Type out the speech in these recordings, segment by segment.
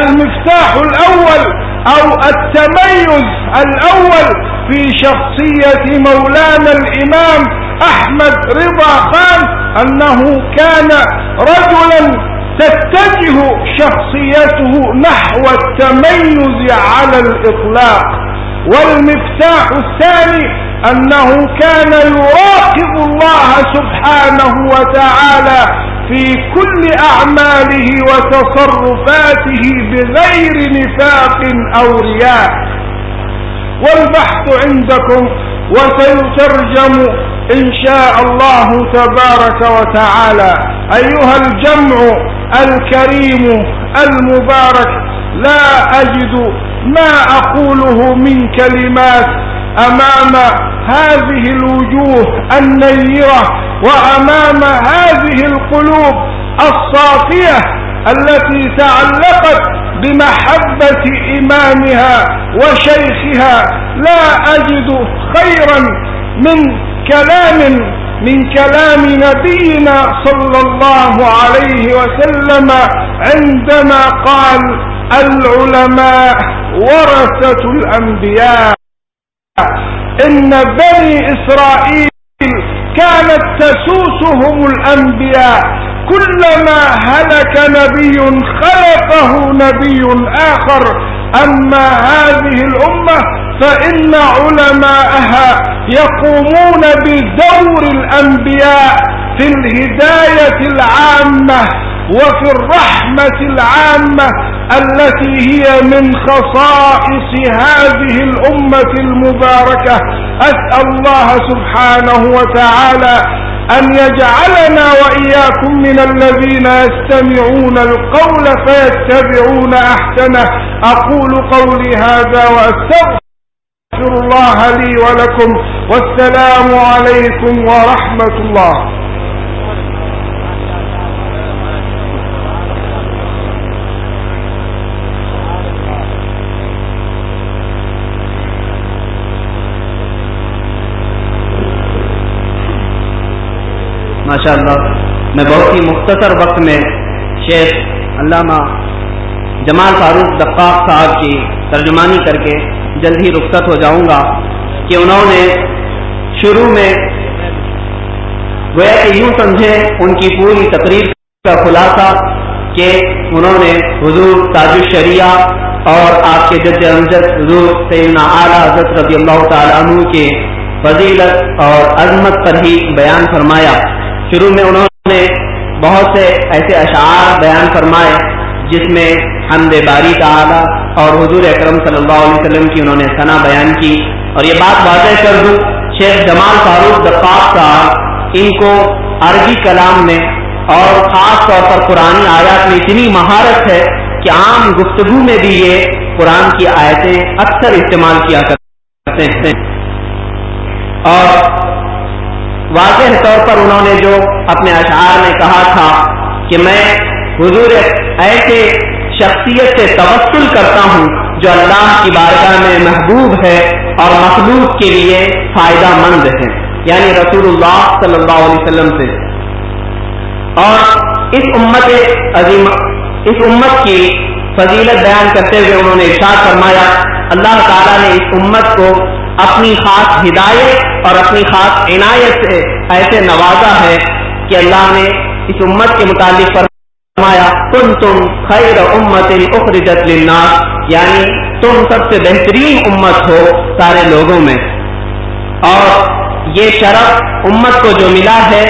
المفتاح الأول أو التميز الأول في شخصية مولانا الإمام أحمد رضا خان أنه كان رجلا تتجه شخصيته نحو التميز على الإطلاق والمفتاح الثاني أنه كان يراقب الله سبحانه وتعالى في كل أعماله وتصرفاته بغير نفاق أو رياء والبحث عندكم وسيترجم إن شاء الله تبارك وتعالى أيها الجمع الكريم المبارك لا أجد ما أقوله من كلمات أمام هذه الوجوه النيرة وأمام هذه القلوب الصافية التي تعلقت بمحبة إمامها وشيخها لا أجد خيرا من كلام من كلام نبينا صلى الله عليه وسلم عندما قال العلماء ورثة الأنبياء إن بني إسرائيل كانت تسوسهم الأنبياء كلما هلك نبي خلقه نبي آخر أما هذه الأمة فإن علماءها يقومون بدور الأنبياء في الهداية العامة وفي الرحمة العامة التي هي من خصائص هذه الأمة المباركة أسأل الله سبحانه وتعالى أن يجعلنا وإياكم من الذين يستمعون القول فيتبعون أحسنه أقول قولي هذا وأستغفر الله لي ولكم والسلام عليكم ورحمة الله ماشاء اللہ میں بہت ہی مختصر وقت میں شیخ علامہ جمال فاروق دقاق صاحب کی ترجمانی کر کے جلد ہی رخصت ہو جاؤں گا کہ انہوں نے شروع میں گویا کہ یوں سمجھے ان کی پوری تقریر کا خلاصہ کہ انہوں نے حضور تاج الشریعہ اور آپ کے جد امجد حضور سیدنا اعلیٰ حضرت رضی اللہ تعالیٰ عنہ کے فضیلت اور عظمت پر ہی بیان فرمایا شروع میں انہوں نے بہت سے ایسے اشعار بیان فرمائے جس میں باری اور حضور اکرم صلی اللہ علیہ وسلم کی انہوں نے ثنا بیان کی اور یہ بات واضح کر دوں شیخ جمال فاروق دفاق صاحب ان کو عربی کلام میں اور خاص طور پر قرآن آیات میں اتنی مہارت ہے کہ عام گفتگو میں بھی یہ قرآن کی آیتیں اکثر استعمال کیا کرتے ہیں اور واضح طور پر انہوں نے جو اپنے اشعار میں کہا تھا کہ میں حضور ایسے شخصیت سے تبصل کرتا ہوں جو اللہ کی بارگاہ میں محبوب ہے اور مخلوق کے لیے فائدہ مند ہے یعنی رسول اللہ صلی اللہ علیہ وسلم سے اور اس امت عظیم اس امت کی فضیلت بیان کرتے ہوئے انہوں نے ارشاد فرمایا اللہ تعالیٰ نے اس امت کو اپنی خاص ہدایت اور اپنی خاص عنایت سے ایسے نوازا ہے کہ اللہ نے اس امت کے متعلق فرمایا تم خیر امت للناس یعنی تم سب سے بہترین امت ہو سارے لوگوں میں اور یہ شرف امت کو جو ملا ہے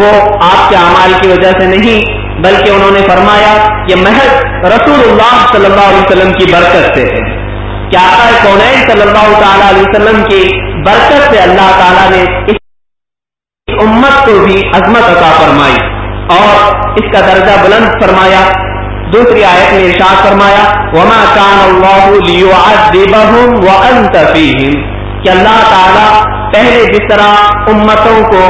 وہ آپ کے اعمال کی وجہ سے نہیں بلکہ انہوں نے فرمایا یہ محض رسول اللہ صلی اللہ علیہ وسلم کی برکت سے ہے کیا کونین صلی اللہ تعالیٰ علیہ وسلم کی برکت سے اللہ تعالیٰ نے اس امت کو بھی عظمت عطا فرمائی اور اس کا درجہ بلند فرمایا دوسری آیت میں ارشاد فرمایا وما کان اللہ دیبہم وانت فیہم کہ اللہ تعالیٰ پہلے جس طرح امتوں کو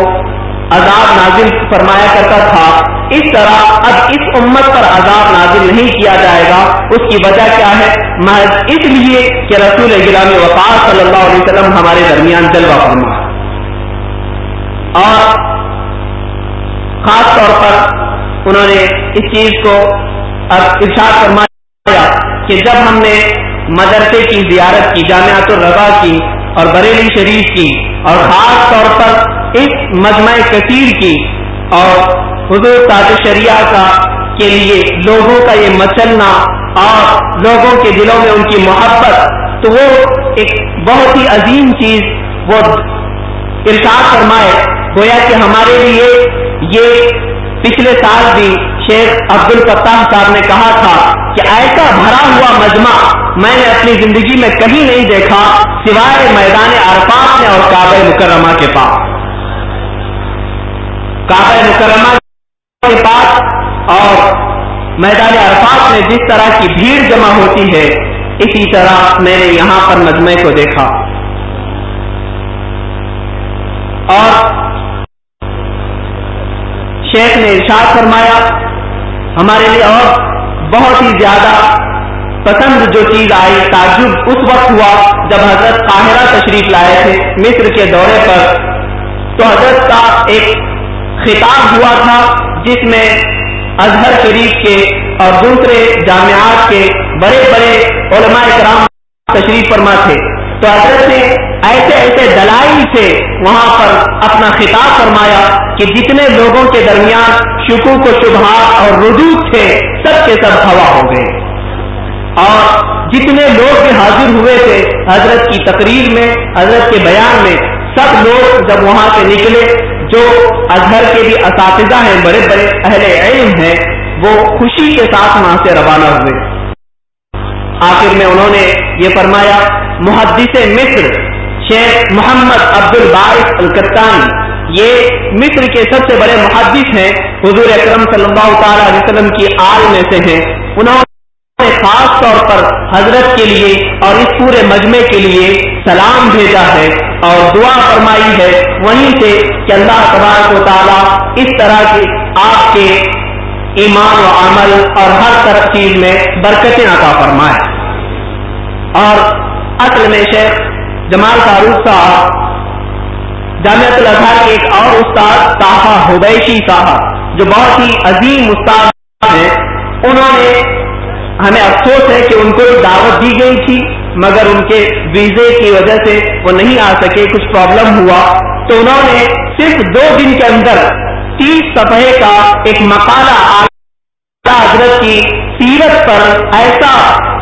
عذاب نازل فرمایا کرتا تھا اس طرح اب اس امت پر عذاب نازل نہیں کیا جائے گا اس کی وجہ کیا ہے محض اس لیے کہ رسول اجلام وقار صلی اللہ علیہ وسلم ہمارے درمیان جلوہ فرما اور خاص طور پر انہوں نے اس چیز کو ارشاد کہ جب ہم نے مدرسے کی زیارت کی جامعات الربا کی اور بریلی شریف کی اور خاص طور پر اس مجمع کثیر کی اور حضور تاج شریعہ کا کے لیے لوگوں کا یہ مچلنا اور لوگوں کے دلوں میں ان کی محبت تو وہ ایک بہت ہی عظیم چیز وہ ارشاد فرمائے گویا کہ ہمارے لیے یہ پچھلے سال بھی شیخ عبد القتاح صاحب نے کہا تھا کہ ایسا بھرا ہوا مجمع میں نے اپنی زندگی میں کہیں نہیں دیکھا سوائے میدان عرفات میں اور کابل مکرمہ کے پاس کابل مکرمہ کے پاس اور میدان میں جس طرح کی بھیڑ جمع ہوتی ہے اسی طرح میں نے یہاں پر کو دیکھا اور شیخ نے ارشاد فرمایا ہمارے لیے اور بہت ہی زیادہ پسند جو چیز آئی تعجب اس وقت ہوا جب حضرت قاہرہ تشریف لائے تھے مصر کے دورے پر تو حضرت کا ایک خطاب ہوا تھا جس میں اظہر شریف کے اور دوسرے جامعات کے بڑے بڑے علماء کرام تشریف فرما تھے تو حضرت نے ایسے ایسے دلائل سے وہاں پر اپنا خطاب فرمایا کہ جتنے لوگوں کے درمیان شکو کو شبہ اور رجوع تھے سب کے سب ہوا ہو گئے اور جتنے لوگ بھی حاضر ہوئے تھے حضرت کی تقریر میں حضرت کے بیان میں سب لوگ جب وہاں سے نکلے جو اظہر کے بھی اساتذہ ہیں بڑے بڑے اہل علم ہیں وہ خوشی کے ساتھ وہاں سے روانہ ہوئے آخر میں انہوں نے یہ فرمایا محدث مصر شیخ محمد عبد الباعث الکتانی یہ مصر کے سب سے بڑے محدث ہیں حضور اکرم اللہ تعالی علیہ وسلم کی آل میں سے ہیں انہوں نے خاص طور پر حضرت کے لیے اور اس پورے مجمع کے لیے سلام بھیجا ہے اور دعا فرمائی ہے وہیں سے کہ اللہ تبارک و تعالیٰ اس طرح کے آپ کے ایمان و عمل اور ہر طرف چیز میں برکتیں عطا فرمائے اور اصل میں شیخ جمال فاروق صاحب جامعت الاضحیٰ کے ایک اور استاد صاحب ہدیشی صاحب جو بہت ہی عظیم استاد ہیں انہوں نے ہمیں افسوس ہے کہ ان کو ایک دعوت دی گئی تھی مگر ان کے ویزے کی وجہ سے وہ نہیں آ سکے کچھ پرابلم ہوا تو انہوں نے صرف دو دن کے اندر تیس سطح کا ایک مقالہ حضرت کی سیرت پر ایسا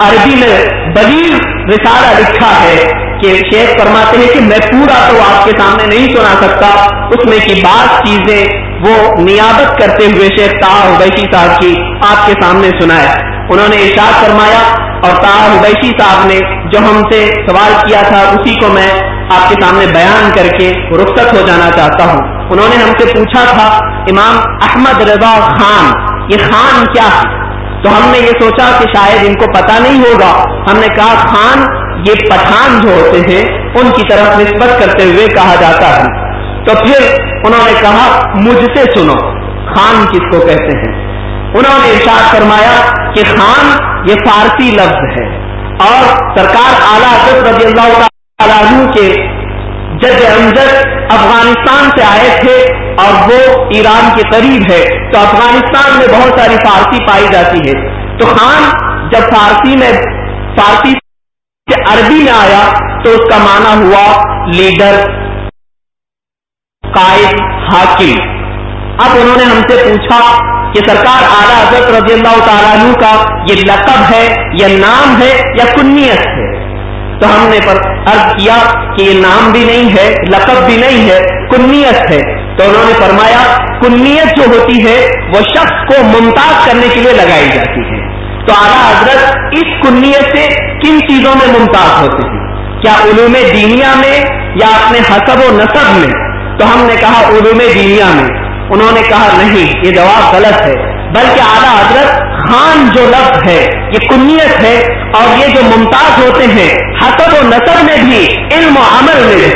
عربی میں بلیل رسالہ لکھا ہے کہ شیخ فرماتے ہیں کہ میں پورا تو آپ کے سامنے نہیں سنا سکتا اس میں کی بعض چیزیں وہ نیابت کرتے ہوئے شیخ تاہ صاحب کی آپ کے سامنے ہے انہوں نے ارشاد فرمایا اور تار ابیشی صاحب نے جو ہم سے سوال کیا تھا اسی کو میں آپ کے کے سامنے بیان کر رخصت ہو جانا چاہتا ہوں انہوں نے ہم سے پوچھا تھا امام احمد رضا خان یہ خان کیا ہے تو ہم نے یہ سوچا کہ شاید ان کو پتا نہیں ہوگا ہم نے کہا خان یہ پٹھان جو ہوتے ہیں ان کی طرف نسبت کرتے ہوئے کہا جاتا ہے تو پھر انہوں نے کہا مجھ سے سنو خان کس کو کہتے ہیں انہوں نے ارشاد فرمایا کہ خان یہ فارسی لفظ ہے اور سرکار اعلیٰ حضرت رضی اللہ تعالیٰ کے جد امجد افغانستان سے آئے تھے اور وہ ایران کے قریب ہے تو افغانستان میں بہت ساری فارسی پائی جاتی ہے تو خان جب فارسی میں فارسی عربی میں آیا تو اس کا معنی ہوا لیڈر قائد حاکم اب انہوں نے ہم سے پوچھا کہ سرکار آلہ حضرت رضی اللہ تعالیٰ کا یہ لقب ہے یا نام ہے یا کنیت ہے تو ہم نے پر عرض کیا کہ یہ نام بھی نہیں ہے لقب بھی نہیں ہے کنیت ہے تو انہوں نے فرمایا کنیت جو ہوتی ہے وہ شخص کو ممتاز کرنے کے لیے لگائی جاتی ہے تو اعلیٰ حضرت اس کنیت سے کن چیزوں میں ممتاز ہوتے ہیں کیا علوم دینیا میں یا اپنے حسب و نصب میں تو ہم نے کہا علوم دینیا میں انہوں نے کہا نہیں یہ جواب غلط ہے بلکہ اعلیٰ حضرت خان جو لفظ ہے یہ کنیت ہے اور یہ جو ممتاز ہوتے ہیں حسب و نثر میں بھی علم و عمل میں بھی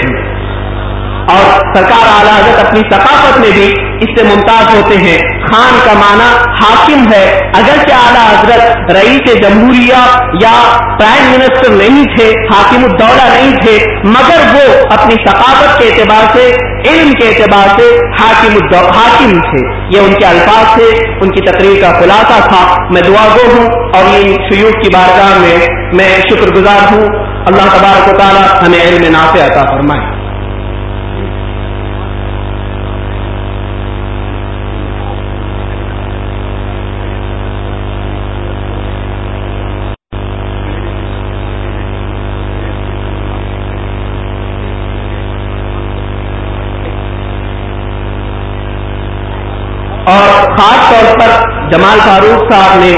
اور سرکار اعلیٰ حضرت اپنی ثقافت میں بھی اس سے ممتاز ہوتے ہیں خان کا معنی حاکم ہے اگرچہ اعلیٰ حضرت رئیس جمہوریہ یا پرائم منسٹر نہیں تھے حاکم الدولہ نہیں تھے مگر وہ اپنی ثقافت کے اعتبار سے علم کے اعتبار سے حاکم حاکم تھے یہ ان کے الفاظ تھے ان کی تقریر کا خلاصہ تھا میں دعا گو ہوں اور ان شیوخ کی بارگاہ میں میں شکر گزار ہوں اللہ تبارک و تعالیٰ ہمیں علم نافع عطا فرمائے جمال فاروق صاحب نے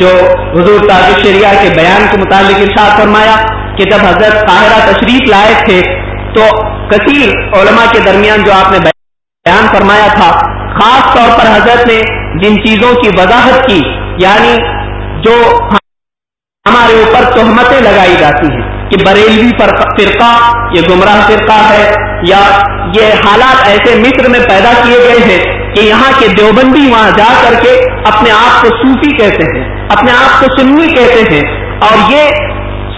جو حضور تاج شریعہ کے بیان کے متعلق ارشاد فرمایا کہ جب حضرت قاہرہ تشریف لائے تھے تو کثیر علماء کے درمیان جو آپ نے بیان فرمایا تھا خاص طور پر حضرت نے جن چیزوں کی وضاحت کی یعنی جو ہمارے اوپر تہمتیں لگائی جاتی ہیں کہ بریلوی فرقہ یہ گمراہ فرقہ ہے یا یہ حالات ایسے مصر میں پیدا کیے گئے ہیں کہ یہاں کے دیوبندی وہاں جا کر کے اپنے آپ کو صوفی کہتے ہیں اپنے آپ کو سنی کہتے ہیں اور یہ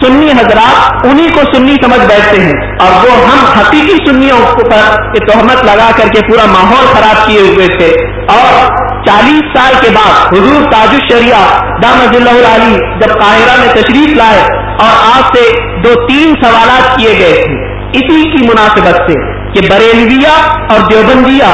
سنی حضرات انہی کو سنی سمجھ بیٹھتے ہیں اور وہ ہم حقیقی پر تہمت لگا کر کے پورا ماحول خراب کیے ہوئے تھے اور چالیس سال کے بعد حضور الشریعہ شریا دام علی جب قاہرہ میں تشریف لائے اور آج سے دو تین سوالات کیے گئے تھے اسی کی مناسبت سے کہ بریلویہ اور دیوبندیا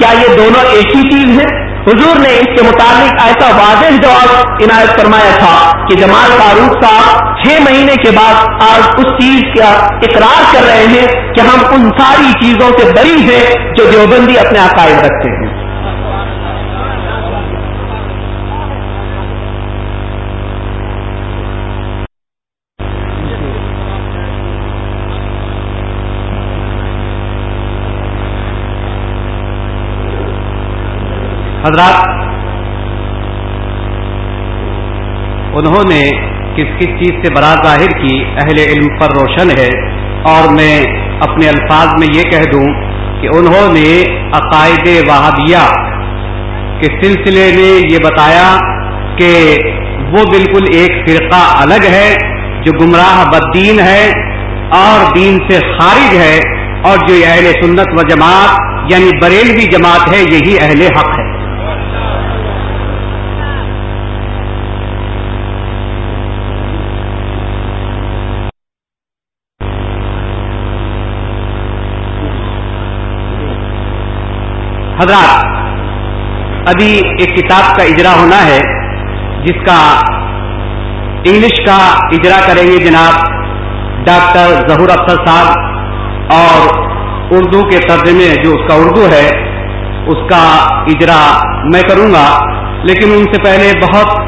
کیا یہ دونوں ایک ہی چیز ہے حضور نے اس کے متعلق ایسا واضح جواب عنایت فرمایا تھا کہ جمال فاروق صاحب چھ مہینے کے بعد آج اس چیز کا اقرار کر رہے ہیں کہ ہم ان ساری چیزوں سے بری ہیں جو دیوبندی اپنے عقائد رکھتے ہیں حضرات انہوں نے کس کس چیز سے برا ظاہر کی اہل علم پر روشن ہے اور میں اپنے الفاظ میں یہ کہہ دوں کہ انہوں نے عقائد وہابیہ کے سلسلے میں یہ بتایا کہ وہ بالکل ایک فرقہ الگ ہے جو گمراہ بدین ہے اور دین سے خارج ہے اور جو اہل سنت و جماعت یعنی بریلوی جماعت ہے یہی اہل حق ہے ابھی ایک کتاب کا اجرا ہونا ہے جس کا انگلش کا اجرا کریں گے جناب ڈاکٹر ظہور افسر صاحب اور اردو کے ترجمے جو اس کا اردو ہے اس کا اجرا میں کروں گا لیکن ان سے پہلے بہت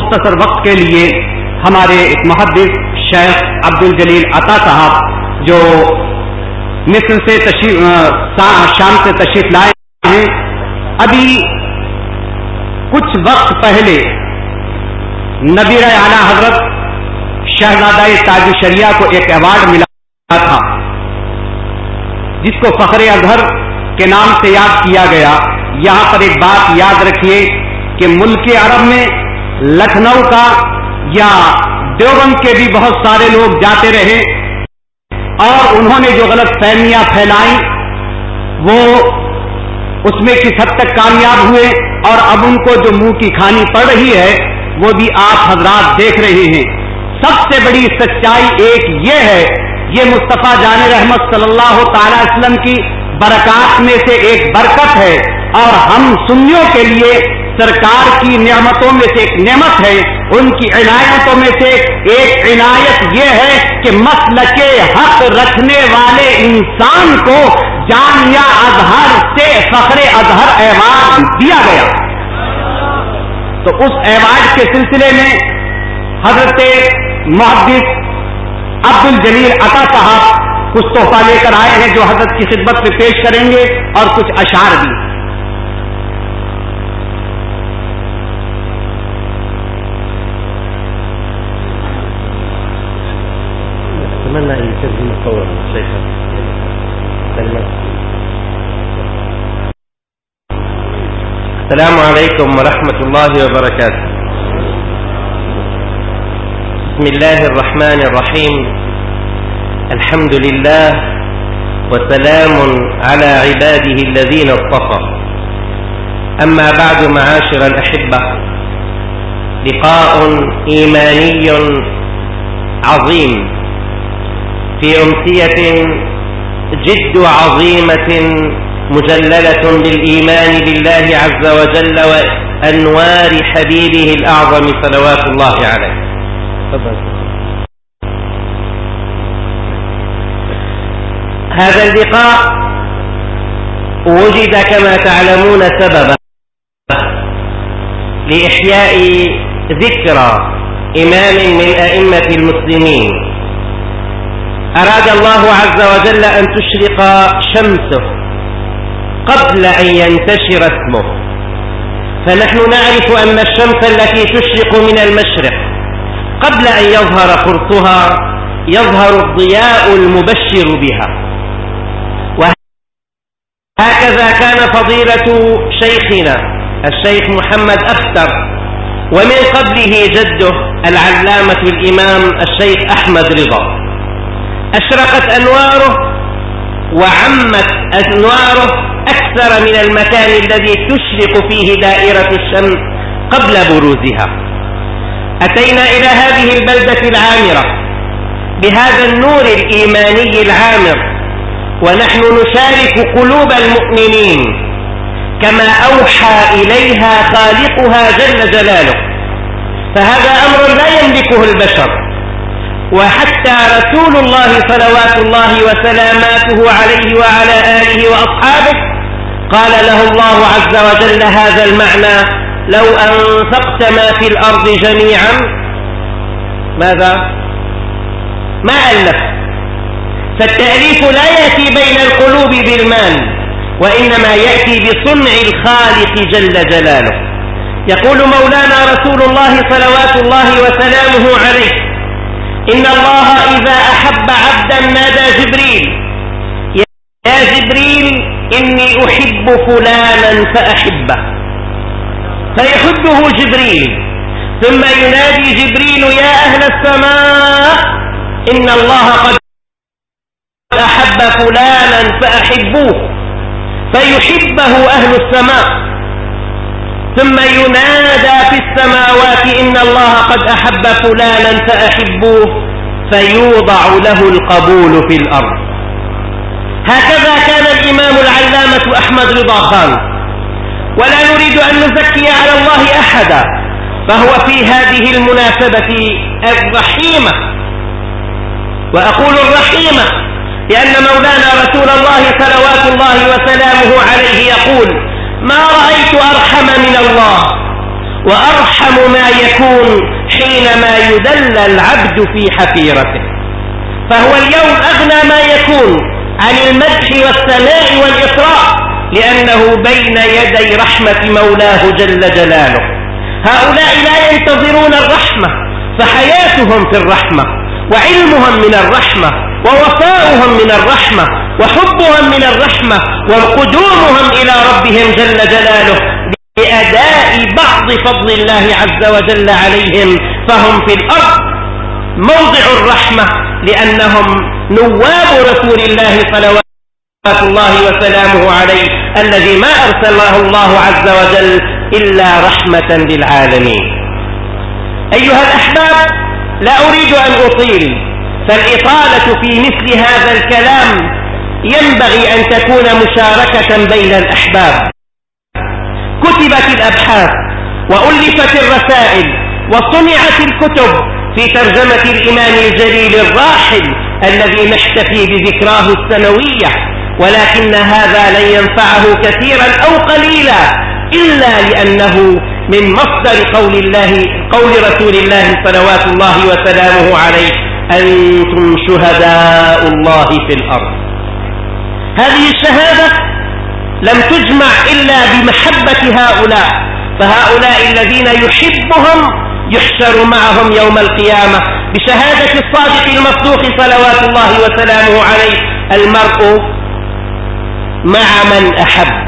مختصر وقت کے لیے ہمارے ایک محدف شیخ عبد الجلیل عطا صاحب جو مصر سے شام سے تشریف لائے ہیں ابھی کچھ وقت پہلے نبیر اعلی حضرت شہزادہ تاج شریعہ کو ایک ایوارڈ ملا تھا جس کو فخر اظہر کے نام سے یاد کیا گیا یہاں پر ایک بات یاد رکھیے کہ ملک عرب میں لکھنؤ کا یا دیوبند کے بھی بہت سارے لوگ جاتے رہے اور انہوں نے جو غلط فہمیاں پھیلائیں وہ اس میں کس حد تک کامیاب ہوئے اور اب ان کو جو منہ کی کھانی پڑ رہی ہے وہ بھی آپ حضرات دیکھ رہے ہیں سب سے بڑی سچائی ایک یہ ہے یہ مصطفیٰ جان رحمت صلی اللہ تعالی وسلم کی برکات میں سے ایک برکت ہے اور ہم سنیوں کے لیے سرکار کی نعمتوں میں سے ایک نعمت ہے ان کی عنایتوں میں سے ایک عنایت یہ ہے کہ مسل کے حق رکھنے والے انسان کو جان یا اظہر سے فخر اظہر ایوارڈ دیا گیا تو اس ایوارڈ کے سلسلے میں حضرت محدث عبد الجلیل عطا صاحب کچھ تحفہ لے کر آئے ہیں جو حضرت کی خدمت میں پیش کریں گے اور کچھ اشار بھی السلام عليكم ورحمة الله وبركاته بسم الله الرحمن الرحيم الحمد لله وسلام على عباده الذين اصطفى أما بعد معاشر الأحبة لقاء إيماني عظيم في أمسية جد عظيمة مجللة بالإيمان بالله عز وجل وأنوار حبيبه الأعظم صلوات الله عليه هذا اللقاء وجد كما تعلمون سببا لإحياء ذكرى إمام من أئمة المسلمين أراد الله عز وجل أن تشرق شمسه قبل أن ينتشر اسمه فنحن نعرف أن الشمس التي تشرق من المشرق قبل أن يظهر قرطها يظهر الضياء المبشر بها وهكذا كان فضيلة شيخنا الشيخ محمد أفتر ومن قبله جده العلامة الإمام الشيخ أحمد رضا أشرقت أنواره وعمت أذناره أكثر من المكان الذي تشرق فيه دائرة الشم قبل بروزها أتينا إلى هذه البلدة العامرة بهذا النور الإيماني العامر ونحن نشارك قلوب المؤمنين كما أوحى إليها خالقها جل جلاله فهذا أمر لا يملكه البشر وحتى رسول الله صلوات الله وسلاماته عليه وعلى آله وأصحابه قال له الله عز وجل هذا المعنى لو أنفقت ما في الأرض جميعا ماذا ما ألف فالتأليف لا يأتي بين القلوب بالمال وإنما يأتي بصنع الخالق جل جلاله يقول مولانا رسول الله صلوات الله وسلامه عليه ان اللہ اذا احب عبدا نادى جبريل يا جبريل اني احب فلانا فاحبه فيحبه جبريل ثم ينادي جبريل يا اهل السماء ان الله قد احب فلانا فاحبوه فيحبه اهل السماء ثم ينادى في السماوات إن الله قد أحب فلانا فأحبوه فيوضع له القبول في الأرض هكذا كان الإمام العلامة أحمد رضا خان ولا نريد أن نزكي على الله أحدا فهو في هذه المناسبة الرحيمة وأقول الرحيمة لأن مولانا رسول الله صلوات الله وسلامه عليه يقول ما رأيت أرحم من الله وأرحم ما يكون حينما يدل العبد في حفيرته فهو اليوم أغنى ما يكون عن المدح والسماء والإطراء لأنه بين يدي رحمة مولاه جل جلاله هؤلاء لا ينتظرون الرحمة فحياتهم في الرحمة وعلمهم من الرحمة ووفاؤهم من الرحمة وحبهم من الرحمة وقدومهم إلى ربهم جل جلاله بأداء بعض فضل الله عز وجل عليهم فهم في الأرض موضع الرحمة لأنهم نواب رسول الله صلوات الله وسلامه عليه الذي ما أرسله الله عز وجل إلا رحمة للعالمين أيها الأحباب لا أريد أن أطيل فالإطالة في مثل هذا الكلام ينبغي أن تكون مشاركة بين الأحباب كتبت الأبحاث وألفت الرسائل وصنعت الكتب في ترجمة الإمام الجليل الراحل الذي نحتفي بذكراه السنوية ولكن هذا لن ينفعه كثيرا أو قليلا إلا لأنه من مصدر قول الله قول رسول الله صلوات الله وسلامه عليه أنتم شهداء الله في الأرض هذه الشهادة لم تجمع إلا بمحبة هؤلاء فهؤلاء الذين يحبهم يحشر معهم يوم القيامة بشهادة الصادق المفتوح صلوات الله وسلامه عليه المرء مع من أحب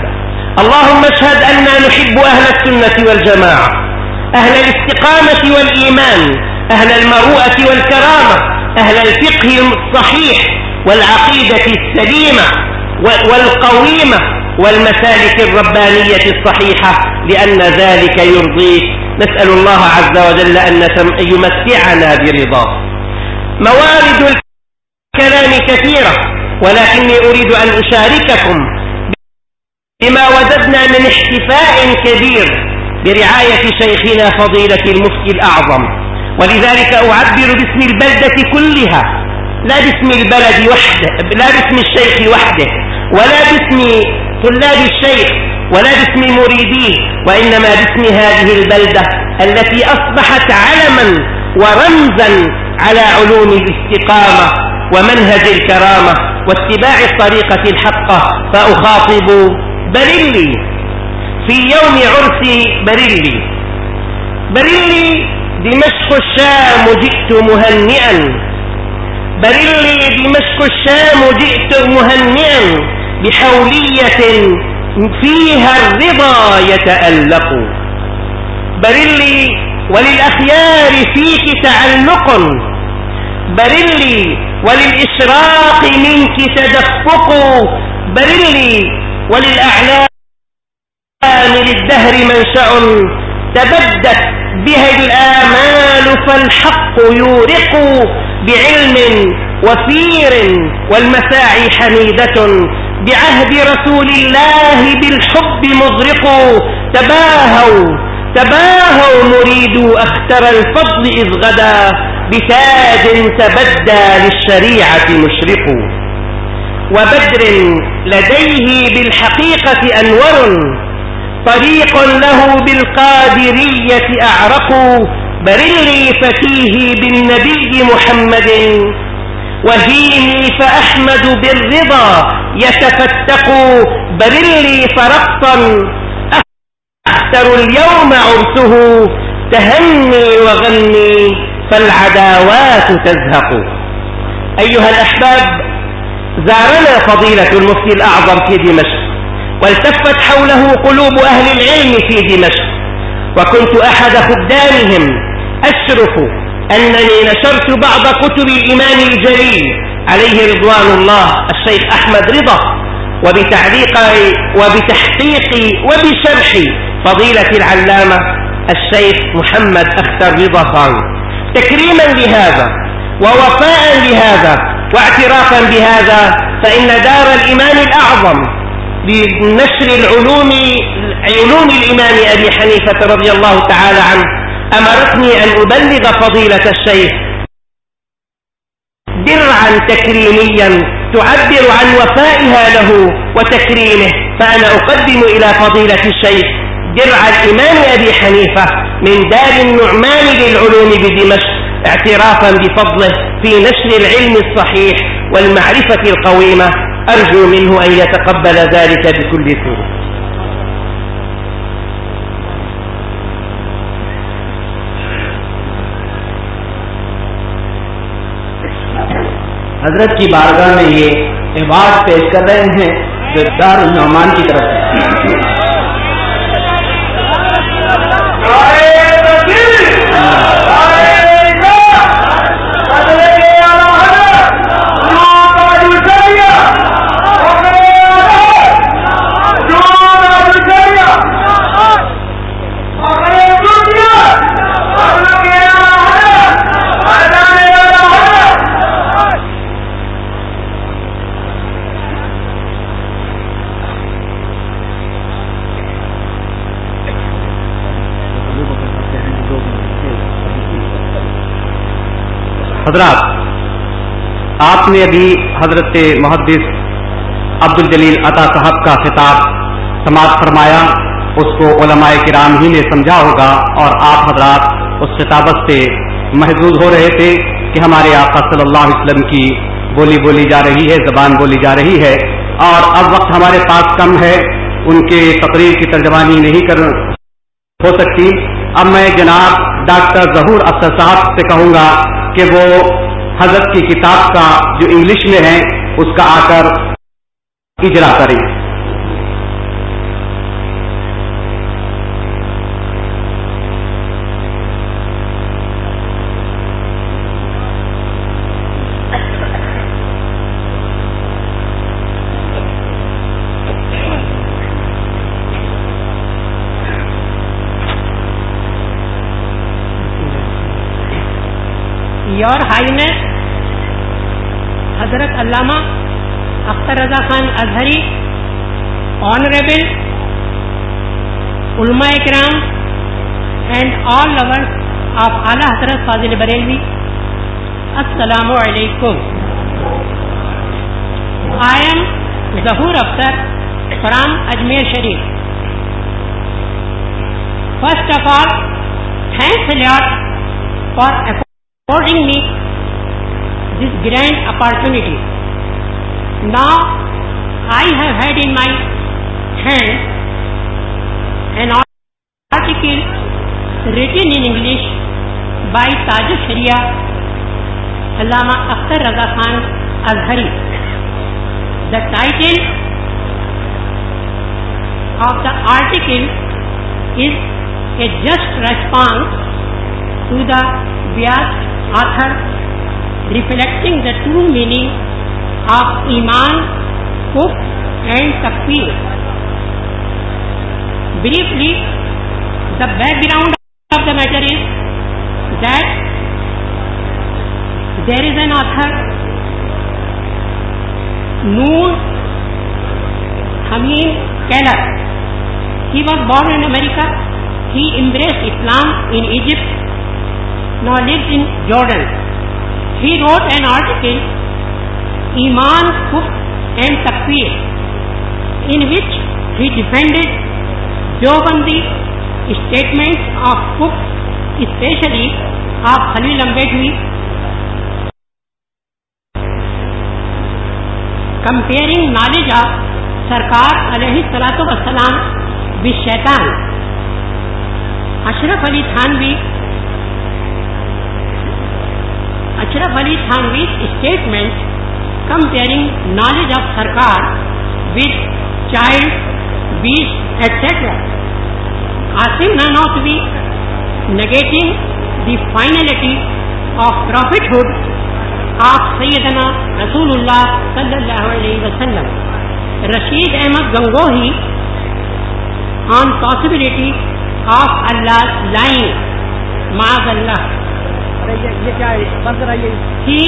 اللهم اشهد أننا نحب أهل السنة والجماعة أهل الاستقامة والإيمان أهل المروءة والكرامة أهل الفقه الصحيح والعقيدة السليمة والقويمة والمسالك الربانية الصحيحة لأن ذلك يرضيه نسأل الله عز وجل أن يمتعنا برضا موارد الكلام كثيرة ولكني أريد أن أشارككم بما وجدنا من احتفاء كبير برعاية شيخنا فضيلة المفتي الأعظم ولذلك أعبر باسم البلدة كلها لا باسم البلد وحده لا باسم الشيخ وحده ولا باسم طلاب الشيخ ولا باسم مريديه وإنما باسم هذه البلدة التي أصبحت علما ورمزا على علوم الاستقامة ومنهج الكرامة واتباع الطريقة الحقة فأخاطب بريلي في يوم عرس بريلي بريلي دمشق الشام جئت مهنئا بللني بمشك الشام جئت مهنئا بحولية فيها الرضا يتألق بللي وللأخيار فيك تعلق بللي وللإشراق منك تدفق بللي وللأعلام للدهر منشأ تبدت بها الآمال فالحق يورق بعلم وثير والمساعي حميدة بعهد رسول الله بالحب مضرق تباهوا تباهوا مريدوا أختر الفضل إذ غدا بتاج تبدى للشريعة مشرق وبدر لديه بالحقيقة أنور طريق له بالقادرية أعرق برلي فتيه بالنبي محمد وهيني فأحمد بالرضا يتفتق برلي فرطا أحتر اليوم عرسه تهني وغني فالعداوات تزهق أيها الأحباب زارنا فضيلة المفتي الأعظم في دمشق والتفت حوله قلوب أهل العلم في دمشق وكنت أحد خدامهم أشرف أنني نشرت بعض كتب الإمام الجليل عليه رضوان الله الشيخ أحمد رضا وبتعليق وبتحقيق وبشرح فضيلة العلامة الشيخ محمد أختر رضا خان تكريما لهذا ووفاء لهذا واعترافا بهذا فإن دار الإمام الأعظم بنشر العلوم علوم الإمام أبي حنيفة رضي الله تعالى عنه أمرتني أن أبلغ فضيلة الشيخ درعا تكريميا تعبر عن وفائها له وتكريمه فأنا أقدم إلى فضيلة الشيخ درع الإمام أبي حنيفة من دار النعمان للعلوم بدمشق اعترافا بفضله في نشر العلم الصحيح والمعرفة القويمة ارجو أن يتقبل ذلك بكل کیا حضرت کی بارگاہ میں یہ ایوارڈ پیش کر رہے ہیں دار النعمان کی طرف سے حضرات آپ نے ابھی حضرت محدث عبد الجلیل عطا صاحب کا خطاب سماعت فرمایا اس کو علماء کرام ہی نے سمجھا ہوگا اور آپ حضرات اس خطابت سے محظوظ ہو رہے تھے کہ ہمارے آقا صلی اللہ علیہ وسلم کی بولی بولی جا رہی ہے زبان بولی جا رہی ہے اور اب وقت ہمارے پاس کم ہے ان کے تقریر کی ترجمانی نہیں کر ہو سکتی اب میں جناب ڈاکٹر ظہور افسر صاحب سے کہوں گا کہ وہ حضرت کی کتاب کا جو انگلش میں ہے اس کا آ کر اجرا کریں اظہری آنریبل علماء کرام اینڈ آل لور آف اعلیٰ حضرت فاضل بریلوی السلام علیکم I am Zahoor Afsar from Ajmer Sharif first of all thanks for allotting me this grand opportunity now I have had in my hand and article written in English by Taj Shariah Allama Akhtar Raza Khan Azhari the title of the article is a just response to the بس author reflecting the true meaning of ایمان Cook and Kapil. Briefly, the background of the matter is that there is an author Noor Hameen Keller. He was born in America. He embraced Islam in Egypt, now lives in Jordan. He wrote an article, Iman Kufr ایم سکوچ headed جو one the statement of hook especially comparing knowledge of Sarkar سلاتوک شیطان Ashraf Ali Thanvi statement comparing knowledge of Sarkar with child batch etcetera آسم نا not be negating the finality of prophethood of سیدنا رسول اللہ صلی اللہ علیہ وسلم Rashid Ahmad Gangohi on possibility of Allah lying معذ اللہ یہ کیا ہے بند رہیے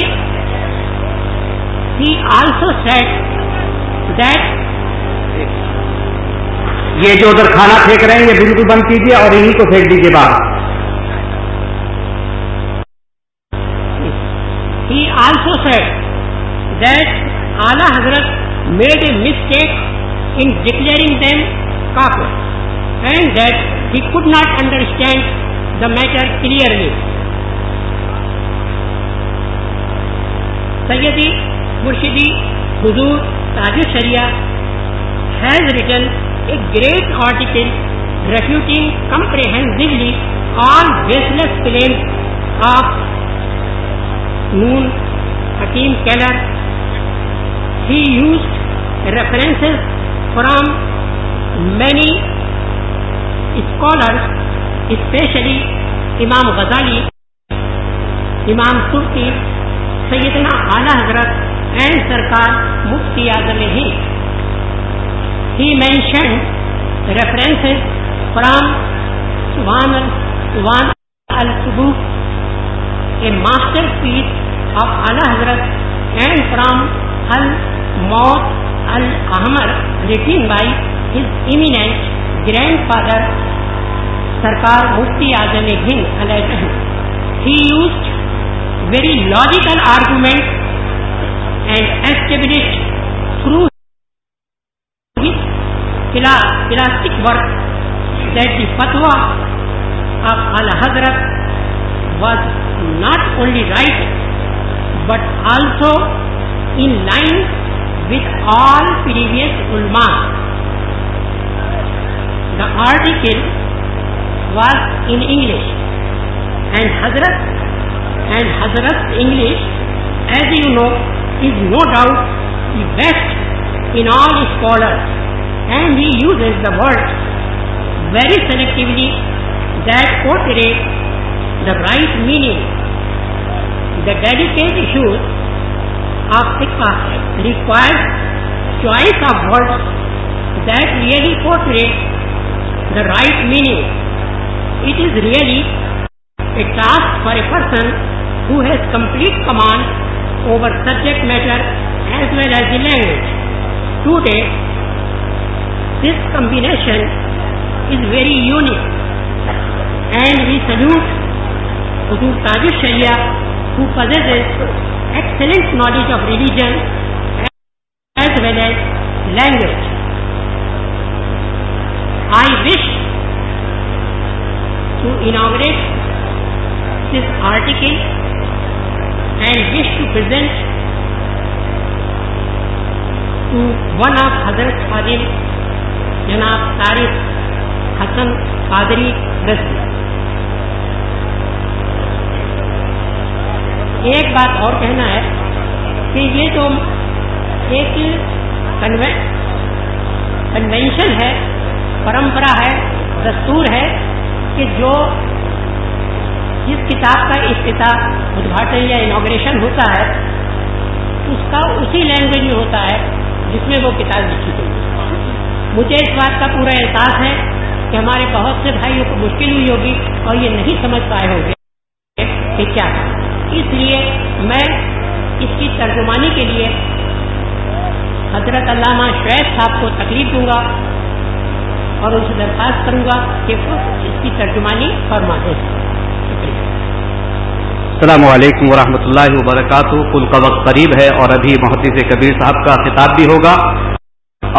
ہی آلسو سیٹ دیٹ یہ جو ادھر کھانا پھینک رہے ہیں یہ بالکل بند کیجیے اور انہیں کو پھینک دیجیے باہر he also said that Ala Hazrat made a mistake in declaring them کاف and that he could not understand the matter clearly سیدی مرشدی حضور Taj Shariah has written a great article refuting refuting all baseless claim of Nuh Hakim Keller he used references from many scholars especially امام غزالی امام ترقی سیدنا اعلیٰ حضرت and سرکار مفتی اعظم ہین he mention reference from سلان a masterpiece of Ala Hazrat and from الحمر الحمد by his immediate grand father سرکار مفتی اعظم ہند علیہ he used very logical argument through plastic وک that the پتوا of Hazrat was not only right but also in line with all previous اما the article was English and Hazrat and Hazrat English as you know is no doubt the best in all scholars, and he uses the word very selectively that portray the right meaning. The delicate issues of Fiqh requires choice of words that really portray the right meaning. It is really a task for a person who has complete command over subject matter as well as the language. Today, this combination is very unique, and we salute Huzur Tajuddin Sharia, who possesses excellent knowledge of religion as well as language. I wish to inaugurate this article and wish to present to one of Hazrat خادم جناب Tariq حسن قادری ایک بات اور کہنا ہے کہ یہ جو ایک کنوینشن ہے پرمپرا ہے دستور ہے کہ جو جس کتاب کا اس کتاب ادھاٹن یا انوگریشن ہوتا ہے اس کا اسی لینگویج میں ہوتا ہے جس میں وہ کتاب لکھی گئی مجھے اس بات کا پورا احساس ہے کہ ہمارے بہت سے بھائیوں کو مشکل ہوئی ہوگی اور یہ نہیں سمجھ پائے ہوں گے کہ کیا ہے اس لیے میں اس کی ترجمانی کے لیے حضرت علامہ شعیب صاحب کو تکلیف دوں گا اور ان سے درخواست کروں گا کہ اس کی ترجمانی فرما دیں السلام علیکم ورحمۃ اللہ وبرکاتہ کل کا وقت قریب ہے اور ابھی محدید کبیر صاحب کا خطاب بھی ہوگا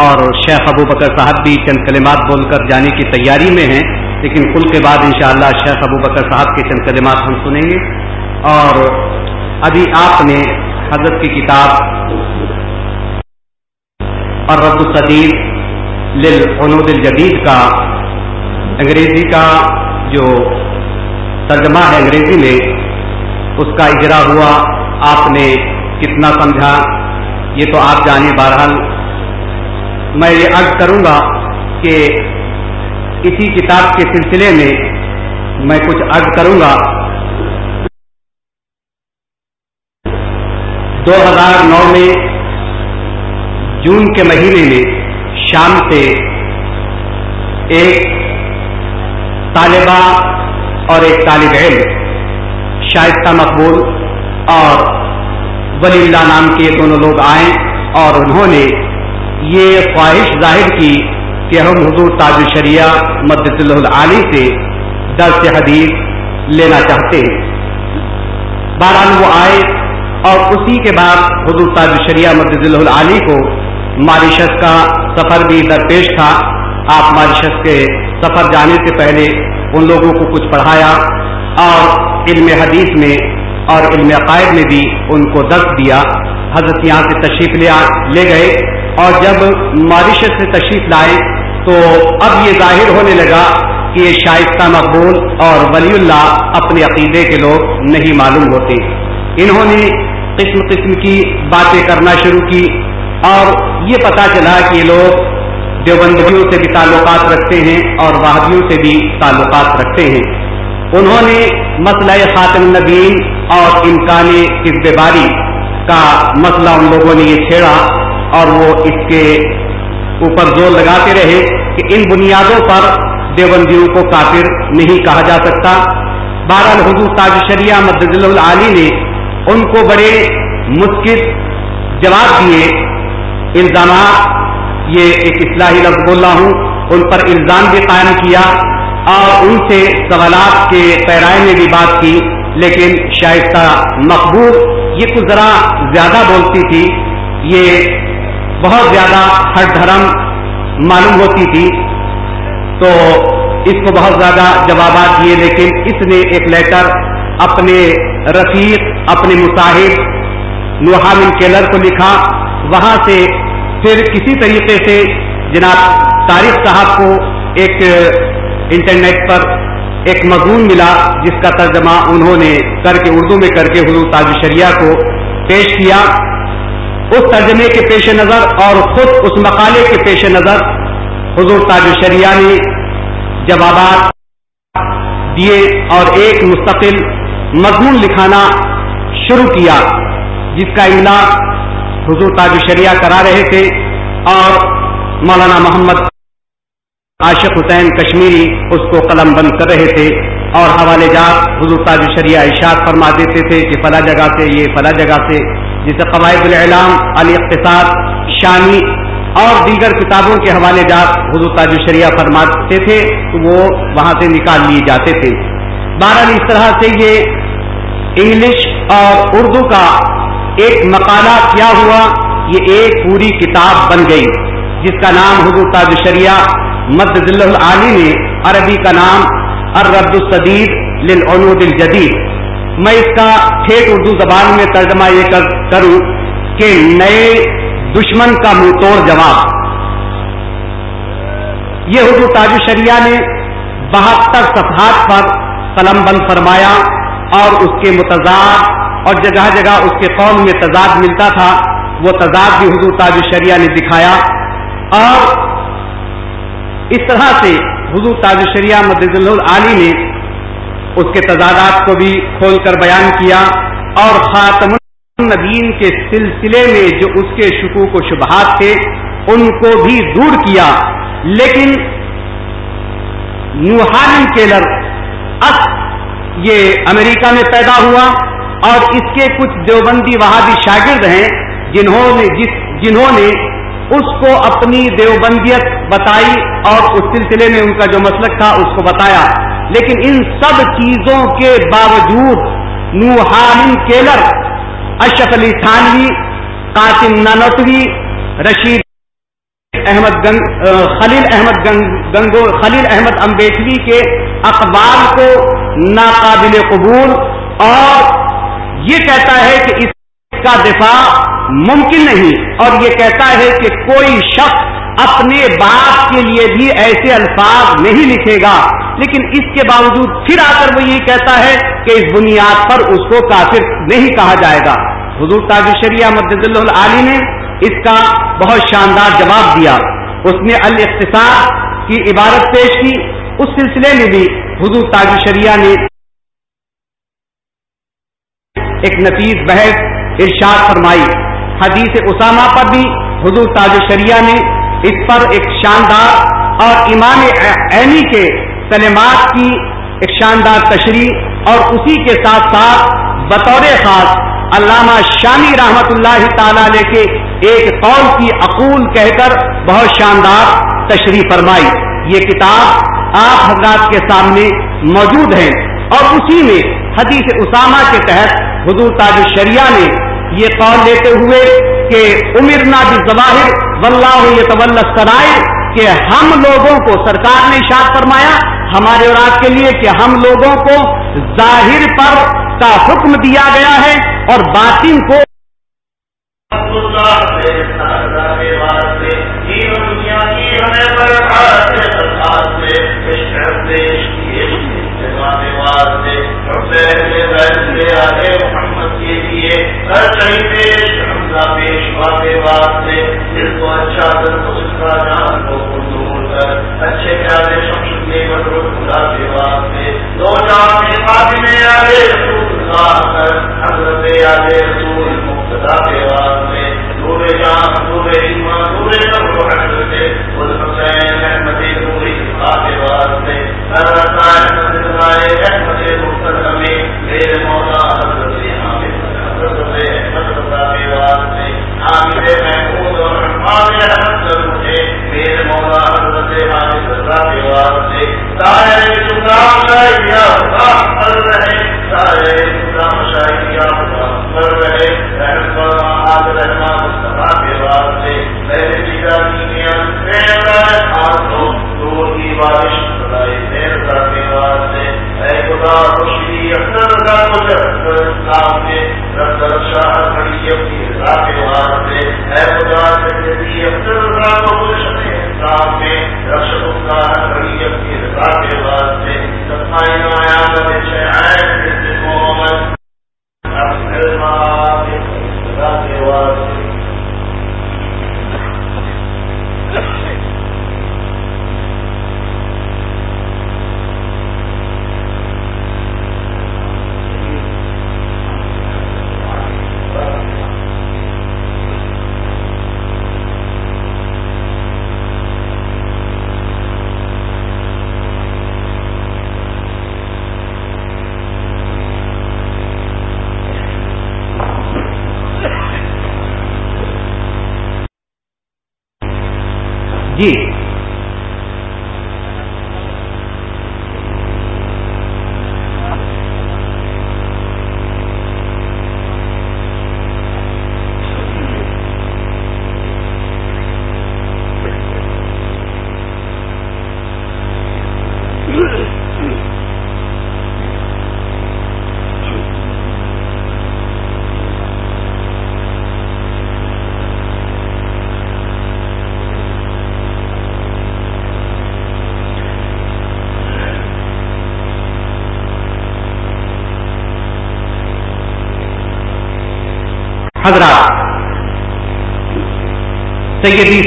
اور شیخ ابو بکر صاحب بھی چند کلمات بول کر جانے کی تیاری میں ہیں لیکن کل کے بعد انشاءاللہ شاء شیخ ابو بکر صاحب کے چند کلمات ہم سنیں گے اور ابھی آپ نے حضرت کی کتاب اور رب الصدیب للعنود الجدید کا انگریزی کا جو ترجمہ ہے انگریزی میں اس کا اجرا ہوا آپ نے کتنا سمجھا یہ تو آپ جانے بہرحال میں یہ عرض کروں گا کہ اسی کتاب کے سلسلے میں میں کچھ عرض کروں گا دو ہزار نو میں جون کے مہینے میں شام سے ایک طالبہ اور ایک طالب علم شائستہ مقبول اور ولی اللہ نام کے دونوں لوگ آئے اور انہوں نے یہ خواہش ظاہر کی کہ ہم حضور تاج الشریعہ مدد العالی سے درس حدیث لینا چاہتے ہیں بہرحال وہ آئے اور اسی کے بعد حضور تاج الشریعہ مدد اللہ کو مارشس کا سفر بھی درپیش تھا آپ مارشس کے سفر جانے سے پہلے ان لوگوں کو کچھ پڑھایا اور علم حدیث میں اور علم عقائد میں بھی ان کو دخ دیا حضرت یہاں سے تشریف لے گئے اور جب ماریشت سے تشریف لائے تو اب یہ ظاہر ہونے لگا کہ یہ شائستہ مقبول اور ولی اللہ اپنے عقیدے کے لوگ نہیں معلوم ہوتے انہوں نے قسم قسم کی باتیں کرنا شروع کی اور یہ پتا چلا کہ یہ لوگ دیوبندیوں سے بھی تعلقات رکھتے ہیں اور وہابیوں سے بھی تعلقات رکھتے ہیں انہوں نے مسئلہ خاتم النبیین اور امکان کسب باری کا مسئلہ ان لوگوں نے یہ چھیڑا اور وہ اس کے اوپر زور لگاتے رہے کہ ان بنیادوں پر دیوبندیوں کو کافر نہیں کہا جا سکتا بارہ حضور تاج شریعہ مدل العالی نے ان کو بڑے مشکل جواب دیے الزامات یہ ایک اصلاحی لفظ بول رہا ہوں ان پر الزام بھی قائم کیا اور ان سے سوالات کے پیرائے میں بھی بات کی لیکن شائستہ مقبول یہ کچھ ذرا زیادہ بولتی تھی یہ بہت زیادہ ہر دھرم معلوم ہوتی تھی تو اس کو بہت زیادہ جوابات دیے لیکن اس نے ایک لیٹر اپنے رفیق اپنے مصاحب نام کیلر کو لکھا وہاں سے پھر کسی طریقے سے جناب طارق صاحب کو ایک انٹرنیٹ پر ایک مضمون ملا جس کا ترجمہ انہوں نے کر کے اردو میں کر کے حضور تاج شریعہ کو پیش کیا اس ترجمے کے پیش نظر اور خود اس مقالے کے پیش نظر حضور تاج شریعہ نے جوابات دیے اور ایک مستقل مضمون لکھانا شروع کیا جس کا املاک حضور تاج شریعہ کرا رہے تھے اور مولانا محمد عاشق حسین کشمیری اس کو قلم بند کر رہے تھے اور حوالے جات حضور تاج شریعہ ارشاد فرما دیتے تھے کہ فلاں جگہ سے یہ فلاں جگہ سے جسے قواعد الاعلام علی اقتصاد شانی اور دیگر کتابوں کے حوالے جات حضور تاج شریعہ فرماتے تھے تو وہ وہاں سے نکال لیے جاتے تھے بہرحال اس طرح سے یہ انگلش اور اردو کا ایک مقالہ کیا ہوا یہ ایک پوری کتاب بن گئی جس کا نام حضور تاج شریعہ مد العالی نے عربی کا نام للعنود الجدید میں اس کا ٹھیک اردو زبان میں ترجمہ یہ کروں کہ نئے دشمن کا منہ توڑ جواب یہ حضور تاج شریعہ نے بہتر صفحات پر قلم بند فرمایا اور اس کے متضاد اور جگہ جگہ اس کے قوم میں تضاد ملتا تھا وہ تضاد بھی حضور تاج شریعہ نے دکھایا اور اس طرح سے حضور تاج شریعہ مدد العالی نے اس کے تضادات کو بھی کھول کر بیان کیا اور خاتم النبین کے سلسلے میں جو اس کے شکو کو شبہات تھے ان کو بھی دور کیا لیکن کیلر کے یہ امریکہ میں پیدا ہوا اور اس کے کچھ دیوبندی وہاں بھی شاگرد ہیں جنہوں نے جس جنہوں نے اس کو اپنی دیوبندیت بتائی اور اس سلسلے میں ان کا جو مسلک تھا اس کو بتایا لیکن ان سب چیزوں کے باوجود نوحان کیلر اشف علی تھانوی قاسم نانوتوی رشید احمد گنگ خلیل احمد گنگو خلیل احمد امبیٹوی کے اقبال کو ناقابل قبول اور یہ کہتا ہے کہ اس کا دفاع ممکن نہیں اور یہ کہتا ہے کہ کوئی شخص اپنے باپ کے لیے بھی ایسے الفاظ نہیں لکھے گا لیکن اس کے باوجود پھر آ کر وہ یہ کہتا ہے کہ اس بنیاد پر اس کو کافر نہیں کہا جائے گا حضور تاج شریعہ مدد اللہ علی نے اس کا بہت شاندار جواب دیا اس نے الاقتصاد کی عبارت پیش کی اس سلسلے میں بھی حضور تاج شریعہ نے ایک نتیج بحث ارشاد فرمائی حدیث اسامہ پر بھی حضور تاج شریعہ نے اس پر ایک شاندار اور امام عینی کے سلمات کی ایک شاندار تشریح اور اسی کے ساتھ ساتھ بطور خاص علامہ شامی رحمت اللہ تعالی لے کے ایک قول کی عقول کہہ کر بہت شاندار تشریح فرمائی یہ کتاب آپ حضرات کے سامنے موجود ہے اور اسی میں حدیث اسامہ کے تحت حضور تاج شریعہ نے یہ قول لیتے ہوئے کہ بھی ظواہر و یہ طول سرائے کہ ہم لوگوں کو سرکار نے اشاد فرمایا ہمارے اور آپ کے لیے کہ ہم لوگوں کو ظاہر پر کا حکم دیا گیا ہے اور باطن کو ہر کر سی ہمارے دل کو اچھا کو دن کر اچھے پیش رخا کے واسطے جان دور سورے سب کو حضرت حسین احمد روش بس متے دور سے مختلف میں کون کردہ سے سارے سارے چلا مشاہدیا بل رہے سہاں آدر مان دفعہ سے میرے پیتا کی بارش بڑا دیر کا تیوہار رش بخار گڑی آیا سے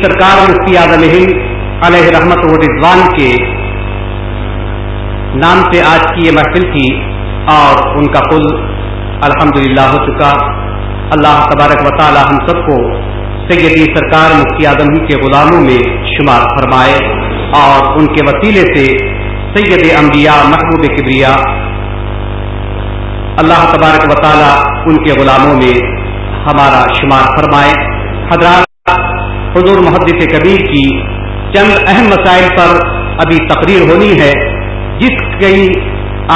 سرکار مفتی اعظم ہند علیہ رحمت و رضوان کے نام سے آج کی یہ محفل تھی اور ان کا کل الحمد للہ ہو چکا اللہ تبارک و تعالی ہم سب کو سیدی سرکار مفتی اعظم کے غلاموں میں شمار فرمائے اور ان کے وسیلے سے سید انبیاء محبوب کبریا اللہ تبارک و تعالی ان کے غلاموں میں ہمارا شمار فرمائے حضرات حضور محدف کبیر کی چند اہم مسائل پر ابھی تقریر ہونی ہے جس کی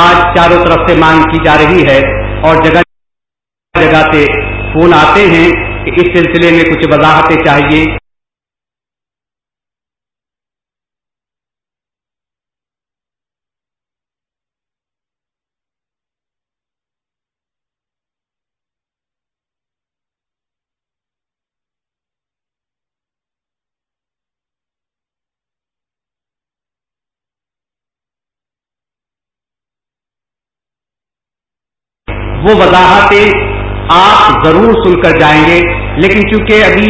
آج چاروں طرف سے مانگ کی جا رہی ہے اور جگہ جگہ سے فون آتے ہیں کہ اس سلسلے میں کچھ وضاحتیں چاہیے وہ وضاحتیں آپ ضرور سن کر جائیں گے لیکن چونکہ ابھی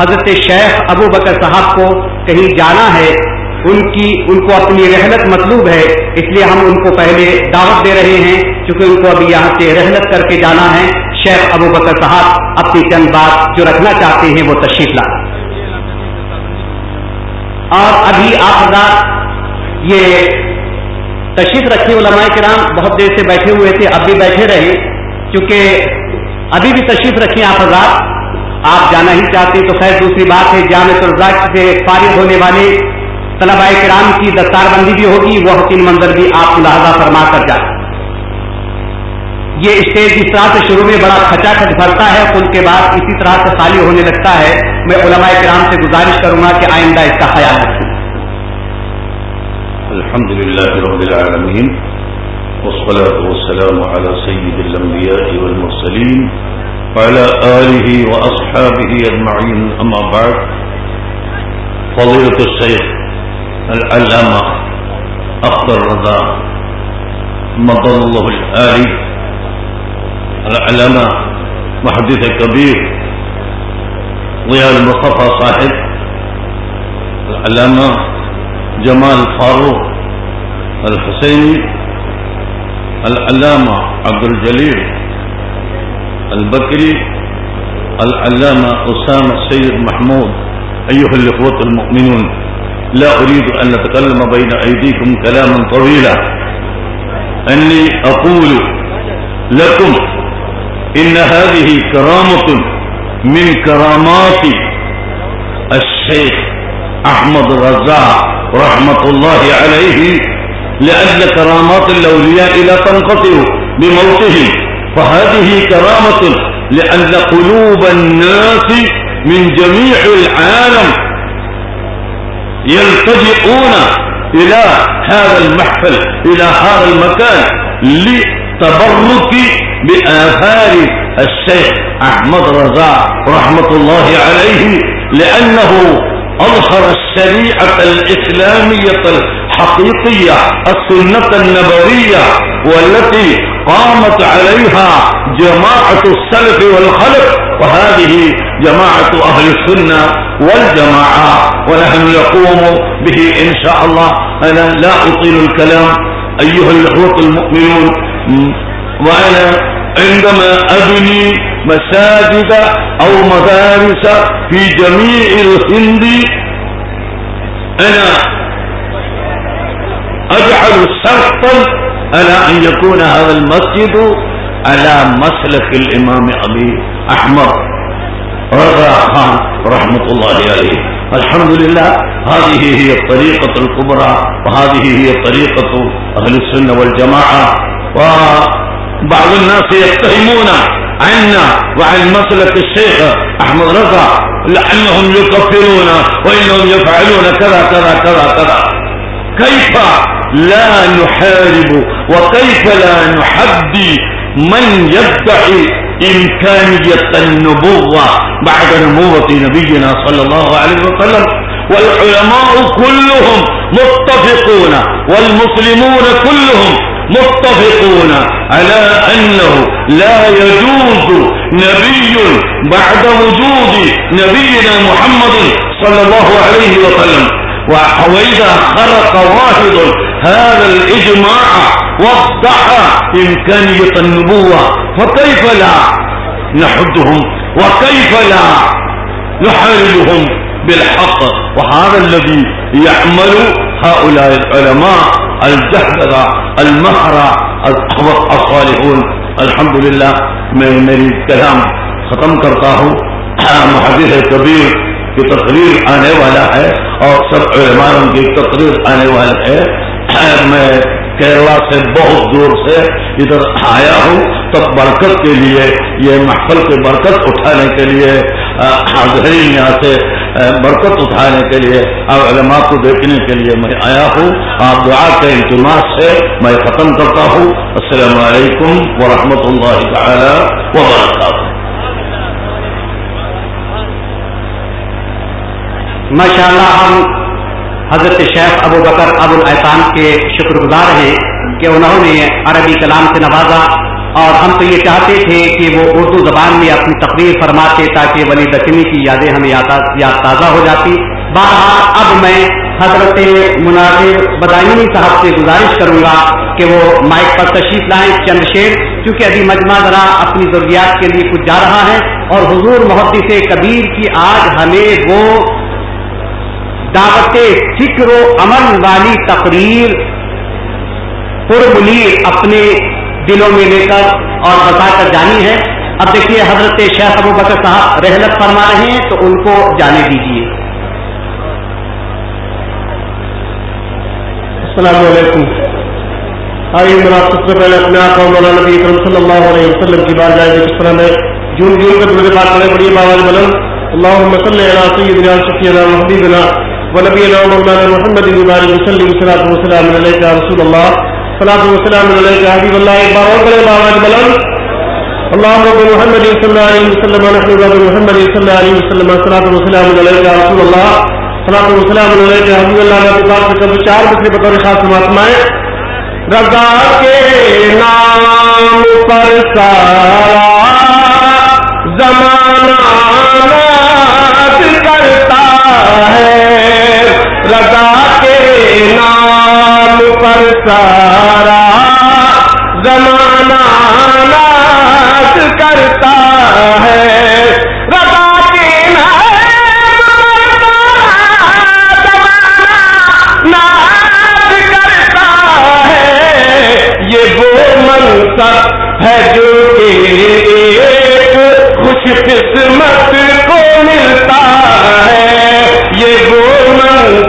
حضرت شیخ ابو بکر صاحب کو کہیں جانا ہے ان کی ان کو اپنی رحلت مطلوب ہے اس لیے ہم ان کو پہلے دعوت دے رہے ہیں چونکہ ان کو ابھی یہاں سے رحلت کر کے جانا ہے شیخ ابو بکر صاحب اپنی چند بات جو رکھنا چاہتے ہیں وہ تشریف لاتے اور ابھی آپ حضرات یہ تشریف رکھے علماء کرام بہت دیر سے بیٹھے ہوئے تھے اب بھی بیٹھے رہے ابھی بھی تشریف رکھیں آپ حضرات آپ جانا ہی چاہتے ہیں تو خیر دوسری بات ہے جامع سے فارغ ہونے والے طلباء کرام کی دستار بندی بھی ہوگی وہ حسین منظر بھی آپ ملاحظہ فرما کر جائیں یہ اسٹیج اس طرح سے شروع میں بڑا کھچا کھچ بھرتا ہے ان کے بعد اسی طرح سے خالی ہونے لگتا ہے میں علماء کرام سے گزارش کروں گا کہ آئندہ اس کا خیال رب ہے والصلاة والسلام على سيد الأنبياء والمرسلين وعلى آله وأصحابه المعين أما بعد فضيلة الشيخ العلامة أخضر رضا مضل الله الآلي العلامة محدث كبير ضياء المصطفى صاحب العلامة جمال فاروق الحسيني العلامہ عبد الجلیل البکری العلامہ اسامہ سید محمود ایوہ الخوت المؤمنون لا اريد ان نتكلم بين ايديكم كلاما طويلا اني اقول لكم ان هذه كرامة من كرامات الشيخ احمد غزاء رحمة الله عليه لأجل كرامات الأولياء لا تنقطع بموته فهذه كرامة لأجل قلوب الناس من جميع العالم يلتجئون إلى هذا المحفل إلى هذا المكان لتبرك بآثار الشيخ أحمد رضا رحمة الله عليه لأنه أظهر الشريعة الإسلامية الحقيقية السنة النبرية والتي قامت عليها جماعة السلف والخلف وهذه جماعة أهل السنة والجماعة ونحن يقوم به إن شاء الله أنا لا أطيل الكلام أيها الأخوات المؤمنون وأنا عندما أبني مساجد أو مدارس في جميع الهند أنا اجعل سخطا على ان يكون هذا المسجد على مسلك الامام ابي احمد رضا خان رحمة الله عليه الحمد لله هذه هي الطريقة الكبرى وهذه هي طريقة أهل السنة والجماعة وبعض الناس يتهمون عنا وعن مسلك الشيخ أحمد رضا لأنهم يكفرون وإنهم يفعلون كذا كذا كذا كذا كيف لا نحارب وكيف لا نحدي من يدعي إمكانية النبوة بعد نبوة نبينا صلى الله عليه وسلم والعلماء كلهم متفقون والمسلمون كلهم متفقون على أنه لا يجوز نبي بعد وجود نبينا محمد صلى الله عليه وسلم وإذا خرق واحد هذا الإجماع وضح إمكانية النبوة فكيف لا نحدهم وكيف لا نحاربهم بالحق وهذا الذي يعمل هؤلاء العلماء الجهدرة المخرة الصالحون الحمد لله من میری الكلام ختم کرتا ہوں محدث کبیر کی تقریر آنے والا ہے اور سب علماء کی تقریر آنے والا ہے میں کیرلا سے بہت دور سے ادھر آیا ہوں تب برکت کے لیے یہ محفل کے برکت اٹھانے کے لیے گھری یہاں سے برکت اٹھانے کے لیے علماء کو دیکھنے کے لیے میں آیا ہوں آپ دعا کے انتظام سے میں ختم کرتا ہوں السلام علیکم ورحمۃ اللہ تعالی وبرکاتہ ماشاء اللہ ہم حضرت شیخ ابو بکر ابو الحسان کے شکر گزار ہیں کہ انہوں نے عربی کلام سے نوازا اور ہم تو یہ چاہتے تھے کہ وہ اردو زبان میں اپنی تقریر فرماتے تاکہ ولی دکنی کی یادیں ہمیں یاد تازہ ہو جاتی بہرحال اب میں حضرت مناظر بدائنی صاحب سے گزارش کروں گا کہ وہ مائک پر تشریف لائیں چند شیر کیونکہ ابھی مجمع ذرا اپنی ضروریات کے لیے کچھ جا رہا ہے اور حضور محدث کبیر کی آج ہمیں وہ دعوت فکر و امن والی تقریر اپنے دلوں میں لے کر اور بتا کر جانی ہے اب دیکھیے حضرت شیخ ابو بکر صاحب رحلت فرما رہے ہیں تو ان کو جانے دیجیے السلام علیکم آئیے سب سے پہلے اپنے مولانا نبی اکرم صلی اللہ علیہ وسلم کی بات جائے جس طرح میں جون جون میرے بات کرنا بڑی بابا اللہ علیہ وعلام دن الله الله الله محمد محمد محمد وسلم وسلم وسلم وسلام وسلام عليك عليك رسول رسول حبيب اللهم رب رب صلى صلى عليه عليه نحن چار بطور خاص رضا کے نام پر سارا کسے ہے رضا کے نام پر سارا زمانہ ناز کرتا ہے رضا کے نا زمانہ ناچ کرتا ہے یہ وہ منصب ہے جو کہ ایک خوش قسمت کو ملتا ہے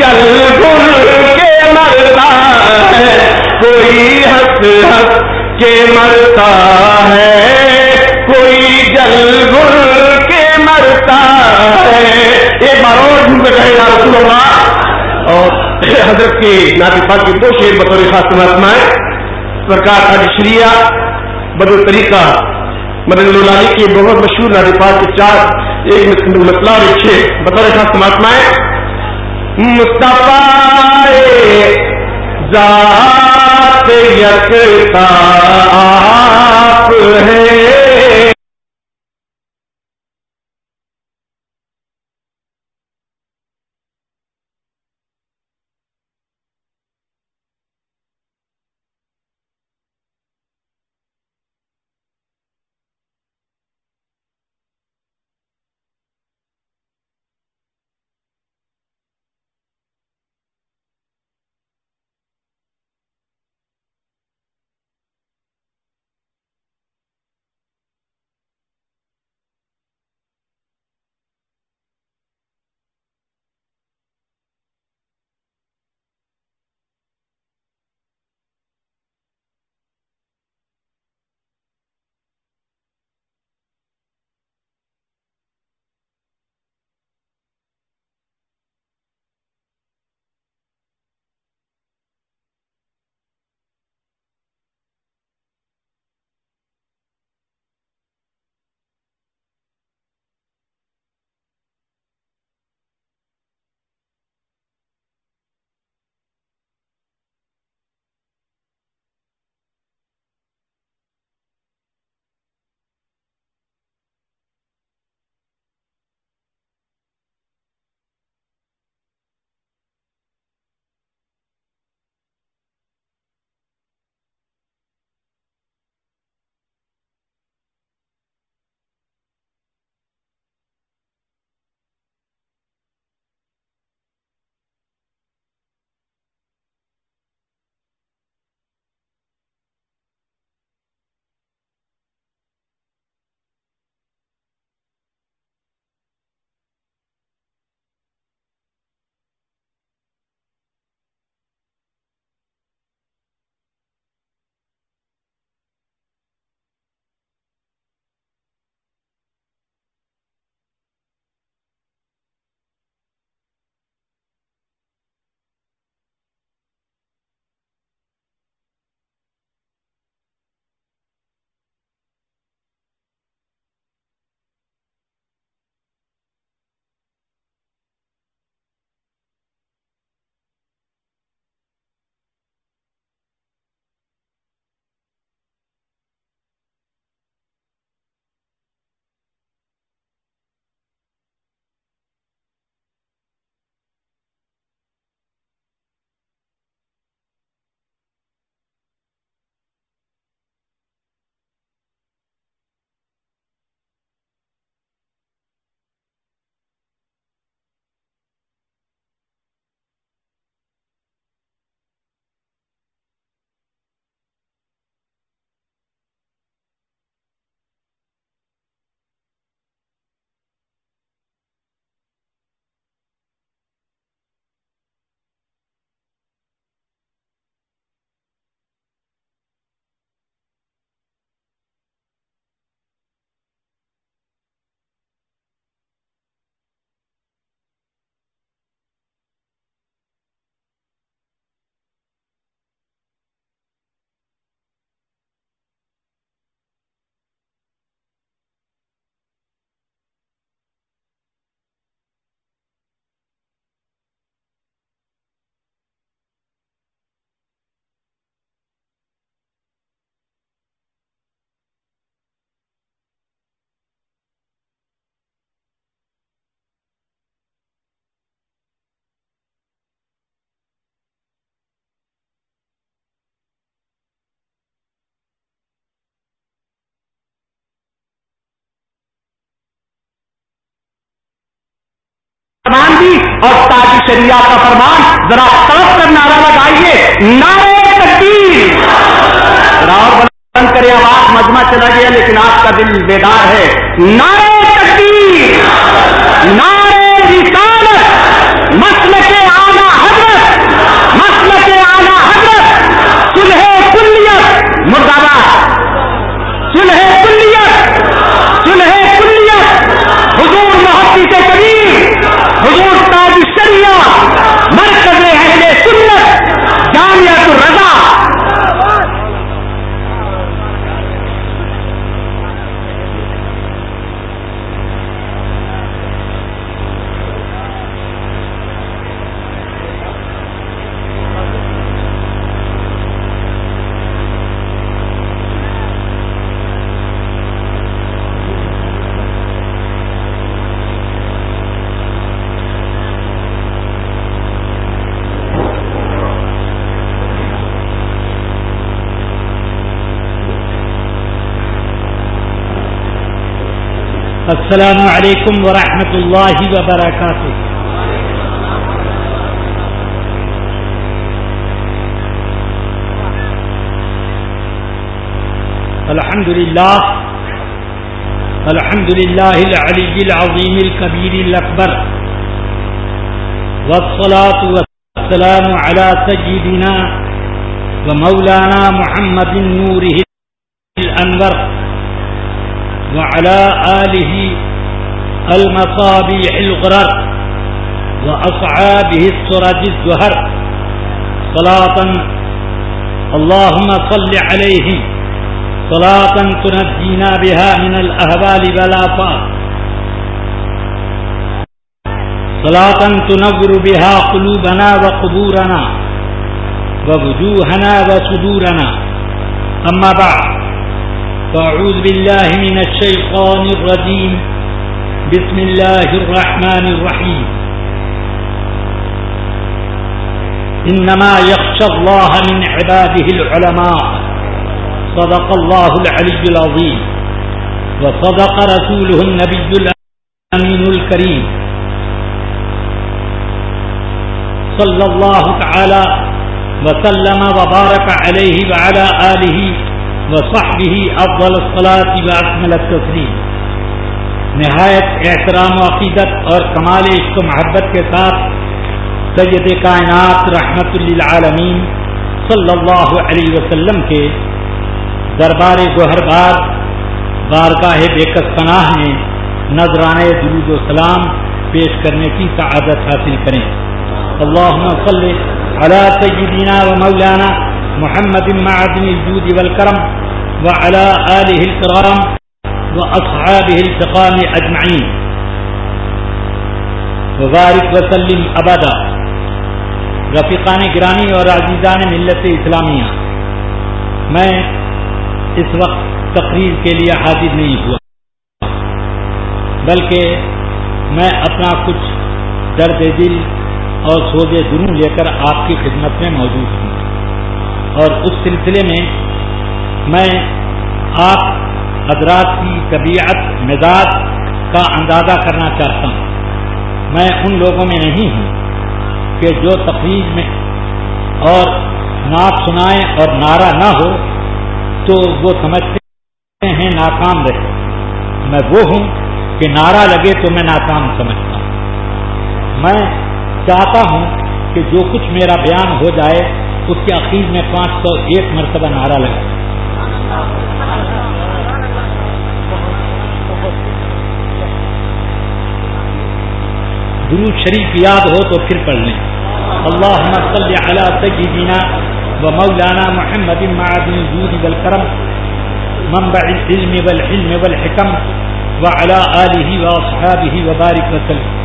جل گل کے مرتا ہے کوئی ہس ہس کے مرتا ہے کوئی جل گل کے مرتا ہے ایک بار اور حضرت کے ناٹی پاک کی دو شیر بطور خاص مہاتما ہے سرکار کا شریعہ بدو طریقہ مدن لولا کے بہت مشہور ناٹرپاٹ کے چار ایک میں سندھ متلا اور چھ بطور خاص مہاتما ہے ذات یکتا آپ ہے فرمان دی اور تاج شریعہ کا فرمان ذرا صاف کر نعرہ لگائیے نارے تقدیر ذرا بند کرے آواز مجمع چلا گیا لیکن آپ کا دل بیدار ہے نارے تقدیر نارے رسالت مسئلے السلام علیکم ورحمۃ اللہ وبرکاتہ الحمد لله الحمد لله العلي العظيم الكبير الأكبر والصلاة والسلام على سجدنا ومولانا محمد نوره الأنبر وعلى آله المطابيع الغرر وأصعابه السرج الزهر صلاة اللهم صل عليه صلاة تنجينا بها من الأهبال بلافات صلاة تنور بها قلوبنا وقبورنا ووجوهنا وصدورنا أما بعد فاعوذ بالله من الشيطان الرجيم بسم الله الرحمن الرحيم إنما يخشى الله من عباده العلماء صدق الله العلي العظيم وصدق رسوله النبي الأمين الكريم صلى الله تعالى وسلم وبارك عليه وعلى آله وعلى وس واكمل ابلطی نہایت احترام و عقیدت اور کمال عشق و محبت کے ساتھ سید کائنات رحمت للعالمین صلی اللہ علیہ وسلم کے دربار گوہر بار بارگاہ بےکس پناہ میں نذرانے و سلام پیش کرنے کی سعادت حاصل کریں اللہ صلی علی سیدنا و مولانا محمد معدن الجود والكرم وعلى آله الكرام وأصحابه ضفان أجمعين وبارك وسلم أبدا وفیقان گرانی اور عزیزان ملت اسلامیہ میں اس وقت تقریر کے لیے حاضر نہیں ہوا بلکہ میں اپنا کچھ درد دل اور سوز جنو لے کر آپ کی خدمت میں موجود ہوں اور اس سلسلے میں میں آپ حضرات کی طبیعت مزاج کا اندازہ کرنا چاہتا ہوں میں ان لوگوں میں نہیں ہوں کہ جو تفریح میں اور نعت سنائے اور نعرہ نہ ہو تو وہ سمجھتے ہیں ناکام رہے میں وہ ہوں کہ نعرہ لگے تو میں ناکام سمجھتا ہوں میں چاہتا ہوں کہ جو کچھ میرا بیان ہو جائے اس کے عقید میں پانچ سو ایک مرتبہ نعرہ لگا درود شریف یاد ہو تو پھر پڑھ لیں اللہ صلی علی سیدنا و مولانا محمد معدن الجود والکرم منبع العلم والحلم والحکم وعلى آلہ واصحابہ وبارک وسلم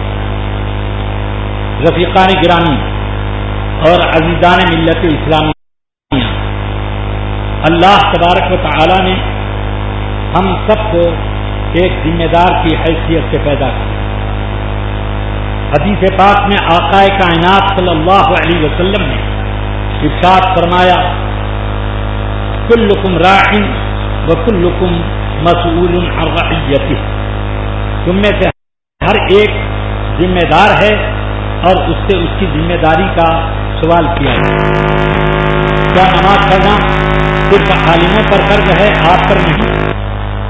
رفیقان گرامی اور عزیزان ملت اسلام اسلامیہ اللہ تبارک و تعالی نے ہم سب کو ایک ذمہ دار کی حیثیت سے پیدا کی حدیث پاک میں آقا کائنات صلی اللہ علیہ وسلم نے ارشاد فرمایا کلکم راحم و کلکم مسعول تم میں سے ہر ایک ذمہ دار ہے اور اس سے اس کی ذمہ داری کا سوال کیا کیا نماز پڑھنا صرف عالموں پر فرض ہے آپ پر نہیں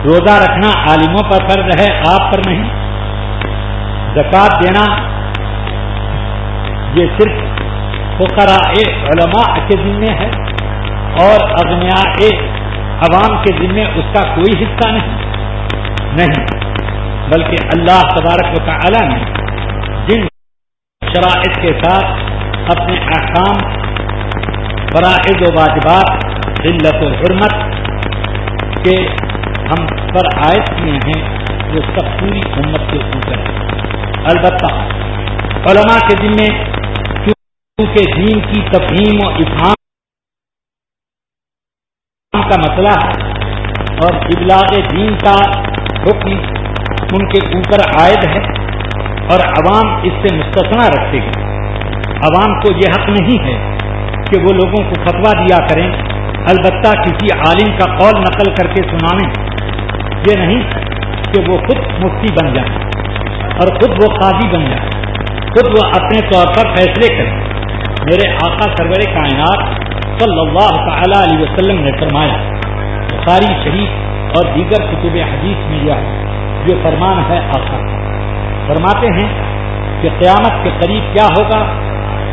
روزہ رکھنا عالموں پر فرض ہے آپ پر نہیں زکات دینا یہ صرف فقراء علماء کے ذمے ہے اور اغنیاء عوام کے ذمے اس کا کوئی حصہ نہیں نہیں بلکہ اللہ تبارک و تعالی نے شرائط کے ساتھ اپنے احکام فرائض و واجبات ذلت و حرمت کے ہم پر عائد کیے ہیں وہ سب پوری امت کے اوپر ہیں البتہ علماء کے ذمے دین کی تفہیم و افہام کا مسئلہ ہے اور ابلاغ دین کا حکم ان کے اوپر عائد ہے اور عوام اس سے مستثنا رکھتے گی عوام کو یہ حق نہیں ہے کہ وہ لوگوں کو فتوا دیا کریں البتہ کسی عالم کا قول نقل کر کے سنانے یہ نہیں کہ وہ خود مفتی بن جائیں اور خود وہ قاضی بن جائے خود وہ اپنے طور پر فیصلے کریں میرے آقا سرور کائنات صلی اللہ تعالی علیہ وسلم نے فرمایا ساری شریف اور دیگر کتب حدیث میں ہے یہ فرمان ہے آقا فرماتے ہیں کہ قیامت کے قریب کیا ہوگا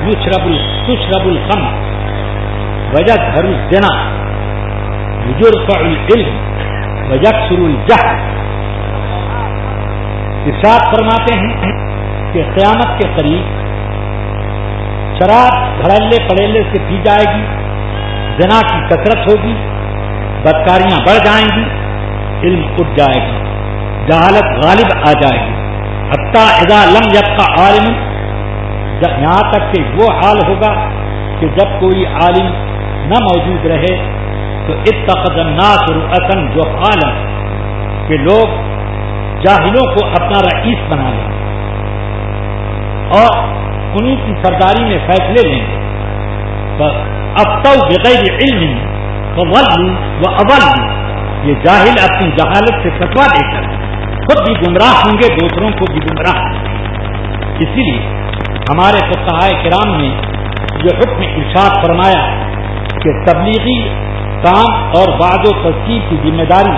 یوچ رب الط رب الخم الجنا بزرگ کا وجہ سر الجہ فرماتے ہیں کہ قیامت کے قریب شراب بھڑلے پڑیلے سے پی جائے گی جنا کی کثرت ہوگی بدکاریاں بڑھ جائیں گی علم اٹھ جائے گی جہالت غالب آ جائے گی حتہ ادا جب کا عالم یہاں تک کہ وہ حال ہوگا کہ جب کوئی عالم نہ موجود رہے تو اتخذ الناس راسنگ جو عالم کہ لوگ جاہلوں کو اپنا رئیس بنا لیں اور انہیں کی سرداری میں فیصلے لیں گے اب تو جدید علم و اول یہ جاہل اپنی جہالت سے فتوا دے کر خود بھی گمراہ ہوں گے دوسروں کو بھی گمراہ اسی لیے ہمارے فتح کرام نے یہ حکم ارشاد فرمایا کہ تبلیغی کام اور بعض و تصدیق کی ذمہ داری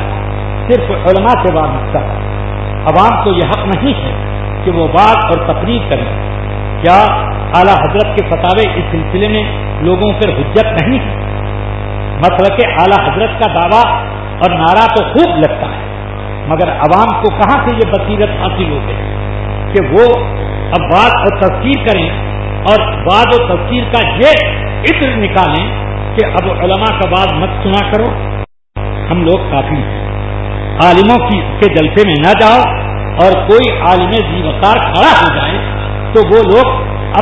صرف علماء سے وابستہ ہے عوام کو یہ حق نہیں ہے کہ وہ بات اور تقریر کریں کیا اعلیٰ حضرت کے فتوے اس سلسلے میں لوگوں پر حجت نہیں ہے مطلب کہ اعلیٰ حضرت کا دعویٰ اور نعرہ تو خوب لگتا ہے مگر عوام کو کہاں سے یہ بصیرت حاصل ہو گئی کہ وہ اب بات اور تفسیر کریں اور بعد و تفسیر کا یہ عطر نکالیں کہ اب علماء کا بعد مت سنا کرو ہم لوگ کافی ہیں عالموں کی جلسے میں نہ جاؤ اور کوئی عالم زیوتار کھڑا ہو جائے تو وہ لوگ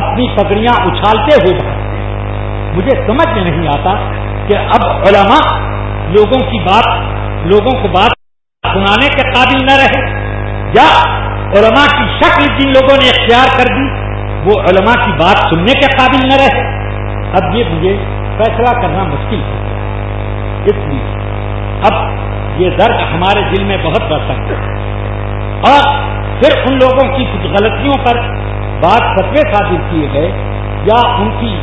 اپنی پکڑیاں اچھالتے ہوئے بھاگتے مجھے سمجھ میں نہیں آتا کہ اب علماء لوگوں کی بات لوگوں کو بات سنانے کے قابل نہ رہے یا علماء کی شکل جن لوگوں نے اختیار کر دی وہ علماء کی بات سننے کے قابل نہ رہے اب یہ مجھے فیصلہ کرنا مشکل ہے اس لیے اب یہ درد ہمارے دل میں بہت ہے اور پھر ان لوگوں کی کچھ غلطیوں پر بات فتوے ثابت کیے گئے یا ان کی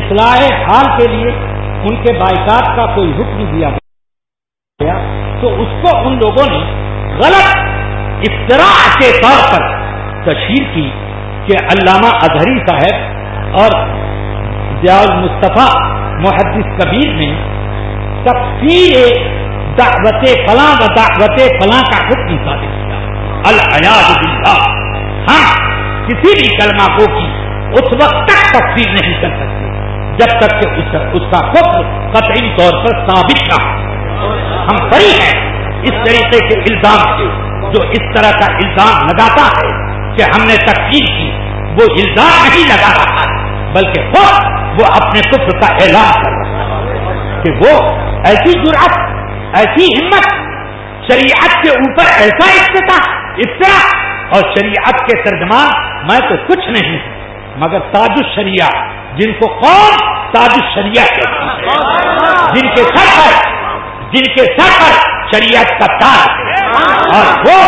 اصلاح حال کے لیے ان کے بائیکاٹ کا کوئی حکم دیا گیا تو اس کو ان لوگوں نے غلط افطرا کے طور پر تشہیر کی کہ علامہ اظہری صاحب اور ضیاء مصطفیٰ محدث کبیر نے تفصیل دعوت فلاں و دعوت فلاں کا حکم ثابت کیا باللہ ہاں کسی بھی کلما کو کی اس وقت تک تفصیل نہیں کر سکتے جب تک کہ اس کا حکم قطعی طور پر ثابت نہ ہو ہم بڑی ہیں اس طریقے کے الزام سے جو اس طرح کا الزام لگاتا ہے کہ ہم نے تقسیم کی وہ الزام نہیں لگا رہا بلکہ خود وہ اپنے پتر کا اعلان کر رہا کہ وہ ایسی جرات ایسی ہمت شریعت کے اوپر ایسا استتاح افطرا اور شریعت کے ترجمان میں تو کچھ نہیں مگر تاج الشریعہ جن کو تاج الشریعہ کہتے ہیں جن کے سر پر جن کے سر پر شریعت کا تاج اور وہ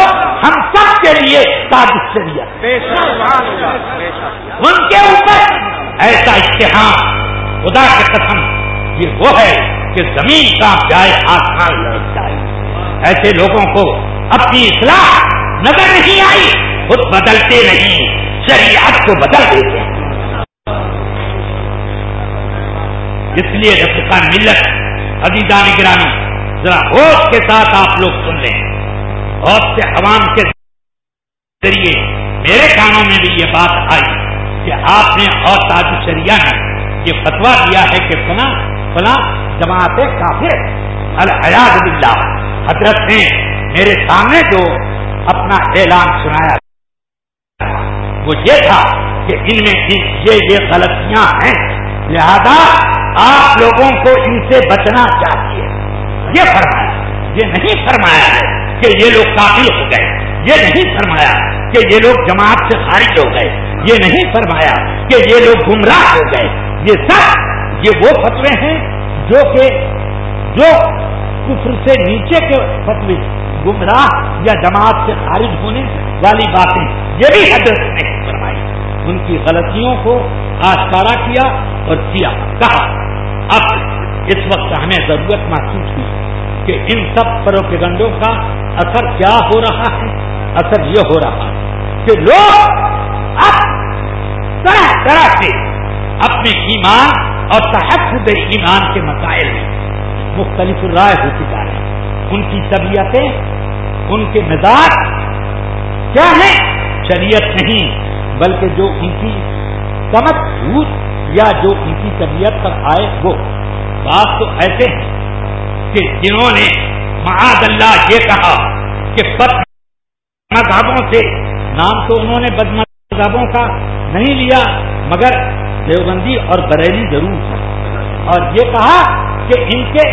ہم سب کے لیے تاج شریعت ان کے اوپر ایسا اشتہار خدا کے قسم یہ وہ ہے کہ زمین کا جائے آسان لوٹ جائے ایسے لوگوں کو اپنی اصلاح نظر نہیں آئی خود بدلتے نہیں شریعت کو بدل دیتے ہیں اس لیے رقص ملت ملک ابھی داری ذرا ہوش کے ساتھ آپ لوگ سن لیں بہت سے عوام کے ذریعے میرے کانوں میں بھی یہ بات آئی کہ آپ نے اور تاج شریا نے یہ فتوا دیا ہے کہ سنا فنا جماعت کافی الحیاض بلّہ حضرت نے میرے سامنے جو اپنا اعلان سنایا وہ یہ تھا کہ ان میں یہ یہ غلطیاں ہیں لہذا آپ لوگوں کو ان سے بچنا چاہیے یہ فرمایا یہ نہیں فرمایا ہے کہ یہ لوگ قابل ہو گئے یہ نہیں فرمایا کہ یہ لوگ جماعت سے خارج ہو گئے یہ نہیں فرمایا کہ یہ لوگ گمراہ ہو گئے یہ سب یہ وہ فتوے ہیں جو کہ جو کفر سے نیچے کے فتوے گمراہ یا جماعت سے خارج ہونے والی باتیں یہ بھی حضرت نہیں فرمائی ان کی غلطیوں کو آشکارا کیا اور کیا کہا اب اس وقت ہمیں ضرورت محسوس ہوئی کہ ان سب پروپیگنڈوں کا اثر کیا ہو رہا ہے اثر یہ ہو رہا ہے کہ لوگ اب طرح طرح سے اپنے ایمان اور تحفظ ایمان کے مسائل میں مختلف رائے ہو چکا ہے ان کی طبیعتیں ان کے مزاج کیا ہے شریعت نہیں بلکہ جو ان کی سمجھ بھوت یا جو ان کی طبیعت پر آئے وہ بات تو ایسے ہیں کہ جنہوں نے معاذ اللہ یہ کہا کہ مذہبوں سے نام تو انہوں نے بد مذہبوں کا نہیں لیا مگر دیوبندی اور بریلی ضرور تھا اور یہ کہا کہ ان کے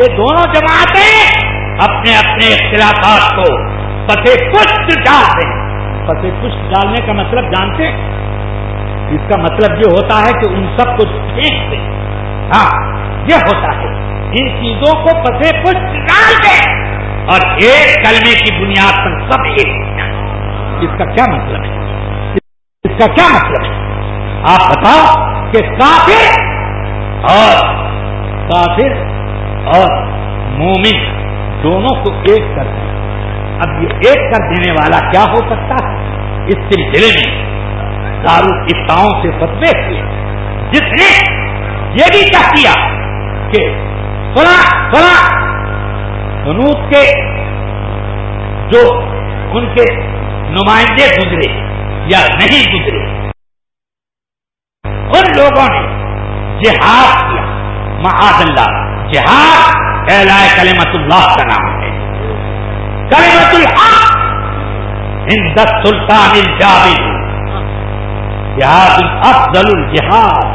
یہ دونوں جماعتیں اپنے اپنے اختلافات کو پتے پشت ڈالتے ہیں پتے پشت ڈالنے کا مطلب جانتے ہیں اس کا مطلب یہ ہوتا ہے کہ ان سب کو کھینچتے ہاں یہ ہوتا ہے ان چیزوں کو پتے کچھ نکالتے اور ایک کلمے کی بنیاد پر سب ایک اس کا کیا مطلب ہے اس کا کیا مطلب ہے آپ بتاؤ کہ کافر اور کافر اور مومن دونوں کو ایک کر دیں اب یہ ایک کر دینے والا کیا ہو سکتا ہے اس سلسلے میں کتاؤں سے ستبے ہوئے جس نے یہ بھی کیا کے کے جو ان کے نمائندے گزرے یا نہیں گزرے ان لوگوں نے جہاد کیا معاذ اللہ جہاد فہلائے کلیمت اللہ کا نام ہے کلیمت ان ہند سلطان الجاویل جہاد افضل الجہاد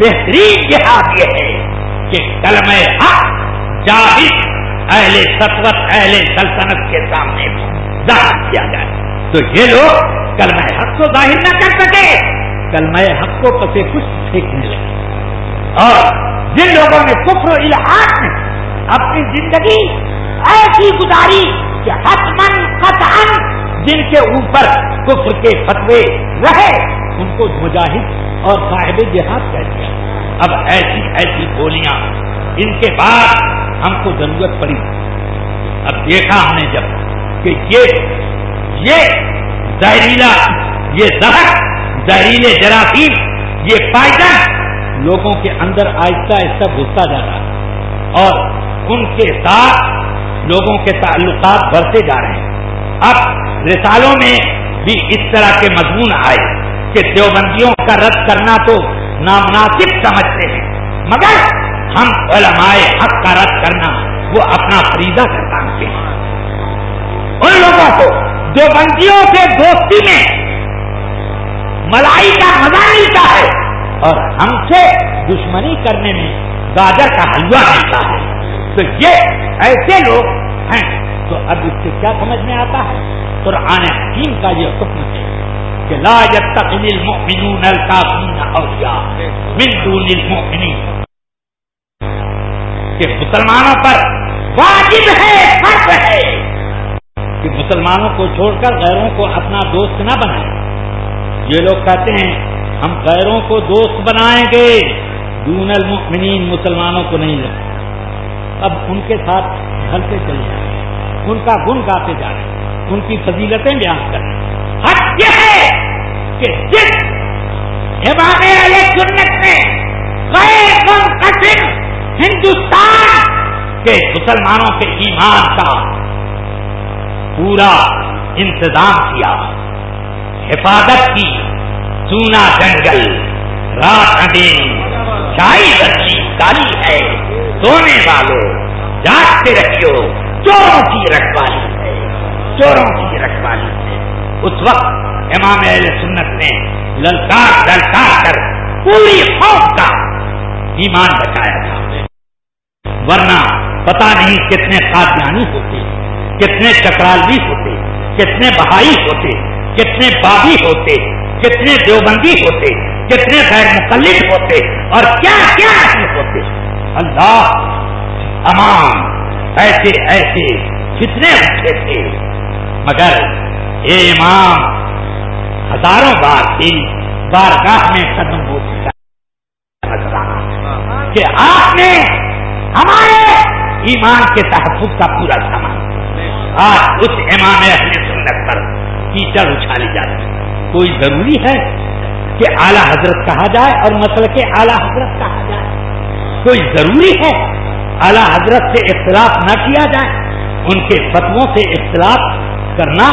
بہترین جہاد یہ ہے کہ کلم حق جاہد اہل سطوت اہل سلطنت کے سامنے بھی ظاہر کیا جائے تو یہ لوگ کلم حق کو ظاہر نہ کر سکے کلم حق کو پسے کچھ پھینکنے لگے اور جن لوگوں نے کفر و الحاق میں اپنی زندگی ایسی گزاری کہ حتمن خط جن کے اوپر کفر کے فتوے رہے ان کو مجاہد اور صاحب جہاد کہہ دیا اب ایسی ایسی گولیاں ان کے بعد ہم کو ضرورت پڑی اب دیکھا ہم نے جب کہ یہ یہ زہریلا یہ زہر زہریلے جراثیم یہ فائدہ لوگوں کے اندر آہستہ آہستہ گھستا جا رہا اور ان کے ساتھ لوگوں کے تعلقات بڑھتے جا رہے ہیں اب رسالوں میں بھی اس طرح کے مضمون آئے کہ دیوبندیوں کا رد کرنا تو نامناسب سمجھتے ہیں مگر ہم علماء حق کا رد کرنا وہ اپنا فریضہ کر سانتے ہیں ان لوگوں کو جو بندیوں کے دوستی میں ملائی کا مزہ ملتا ہے اور ہم سے دشمنی کرنے میں گاجر کا حلوہ ملتا ہے تو یہ ایسے لوگ ہیں تو اب اس سے کیا سمجھ میں آتا ہے قرآن حکیم کا یہ حکم ہے کہ لا جب تک دون مخمل کہ مسلمانوں پر واجب ہے ہے کہ مسلمانوں کو چھوڑ کر غیروں کو اپنا دوست نہ بنائیں یہ لوگ کہتے ہیں ہم غیروں کو دوست بنائیں گے دون المؤمنین مسلمانوں کو نہیں لگائے اب ان کے ساتھ ڈلتے چلے جائیں ان کا گن گاتے جا رہے ہیں ان کی فضیلتیں بیان کر رہے ہیں کہ جس سنت نے غیر ہندوستان کے مسلمانوں کے ایمان کا پورا انتظام کیا حفاظت کی چونا جنگل رات ادیم ڈھائی بچی ہے سونے والوں جاگتے رکھیو چوروں کی رکھوالی ہے چوروں کی رکھوالی ہے اس وقت امام اہل سنت نے للکار للکار کر پوری خوف کا ایمان بچایا تھا ورنہ پتا نہیں کتنے قادیانی ہوتے کتنے چکرالوی ہوتے کتنے بہائی ہوتے کتنے بابی ہوتے کتنے دیوبندی ہوتے کتنے غیر مقلد ہوتے اور کیا کیا ہوتے اللہ امام ایسے ایسے کتنے اچھے تھے مگر اے امام ہزاروں بار تیری بار گاہ میں سنبھوت کیا کہ آپ نے ہمارے ایمان کے تحفظ کا پورا سامان آج اس امام اہل سنت پر کیچڑ اچھالی جاتی ہے کوئی ضروری ہے کہ اعلیٰ حضرت کہا جائے اور مسل کے اعلیٰ حضرت کہا جائے کوئی ضروری ہے اعلی حضرت سے اختلاف نہ کیا جائے ان کے فتو سے اختلاف کرنا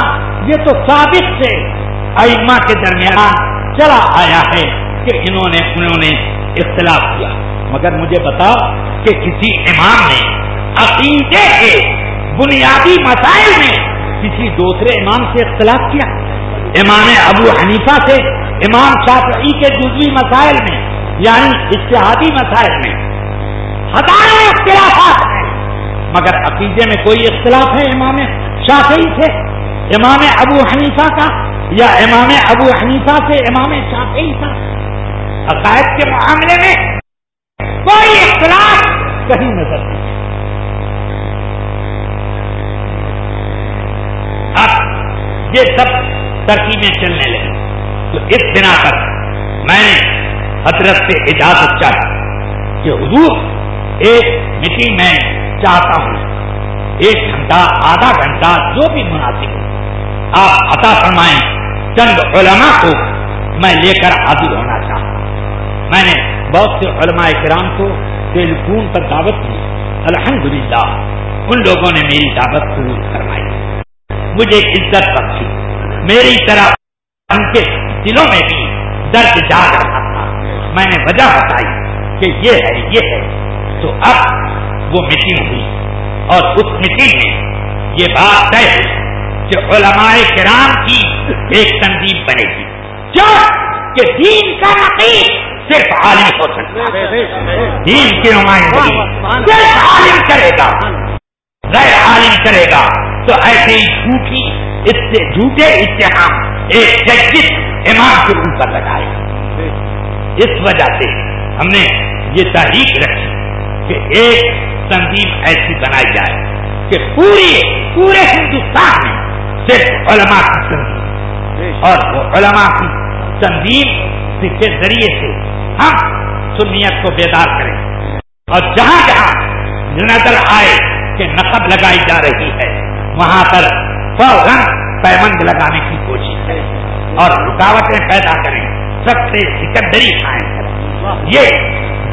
یہ تو ثابت سے کے درمیان چلا آیا ہے کہ انہوں نے انہوں نے اختلاف کیا مگر مجھے بتاؤ کہ کسی امام نے عقیدے کے بنیادی مسائل میں کسی دوسرے امام سے اختلاف کیا امام ابو حنیفہ سے امام شافعی کے دوسری مسائل میں یعنی اشتہادی مسائل میں ہزاروں اختلافات ہیں مگر عقیدے میں کوئی اختلاف ہے امام شافعی سے امام ابو حنیفہ کا یا امام ابو حنیفہ سے امام چاہتے عقائد کے معاملے میں کوئی اختلاف کہیں نظر نہیں اب یہ سب ترقی میں چلنے لگے تو اس بنا پر میں نے حضرت سے اجازت چاہی کہ حضور ایک مٹی میں چاہتا ہوں ایک گھنٹہ آدھا گھنٹہ جو بھی مناسب ہو آپ عطا فرمائیں چند علماء کو میں لے کر حاضر ہونا چاہتا ہوں میں نے بہت سے علماء کرام کو ٹیلی پر دعوت دی الحمد للہ ان لوگوں نے میری دعوت قبول کروائی مجھے عزت بخشی میری طرح ان کے دلوں میں بھی درد جاگ رہا تھا میں نے وجہ بتائی کہ یہ ہے یہ ہے تو اب وہ میٹنگ ہوئی اور اس میٹنگ میں یہ بات طے ہوئی کہ علماء کرام کی ایک تنظیم بنے گی جو کہ دین کا نقیب صرف عالم ہو سکتا ہے دین کی نمائندگی صرف عالم کرے گا غیر عالم کرے گا تو ایسے ہی جھوٹی اس سے جھوٹے اتحام ایک چرچت امام کے روم پر لگائے اس وجہ سے ہم نے یہ تحریک رکھی کہ ایک تنظیم ایسی بنائی جائے کہ پوری پورے ہندوستان میں صرف علماء کی تنظیم اور وہ کی تنظیم کے ذریعے سے ہم سنیت کو بیدار کریں اور جہاں جہاں نظر آئے کہ نقب لگائی جا رہی ہے وہاں پر فوراً پیمند لگانے کی کوشش کریں اور رکاوٹیں پیدا کریں سب سے سکندری قائم کریں یہ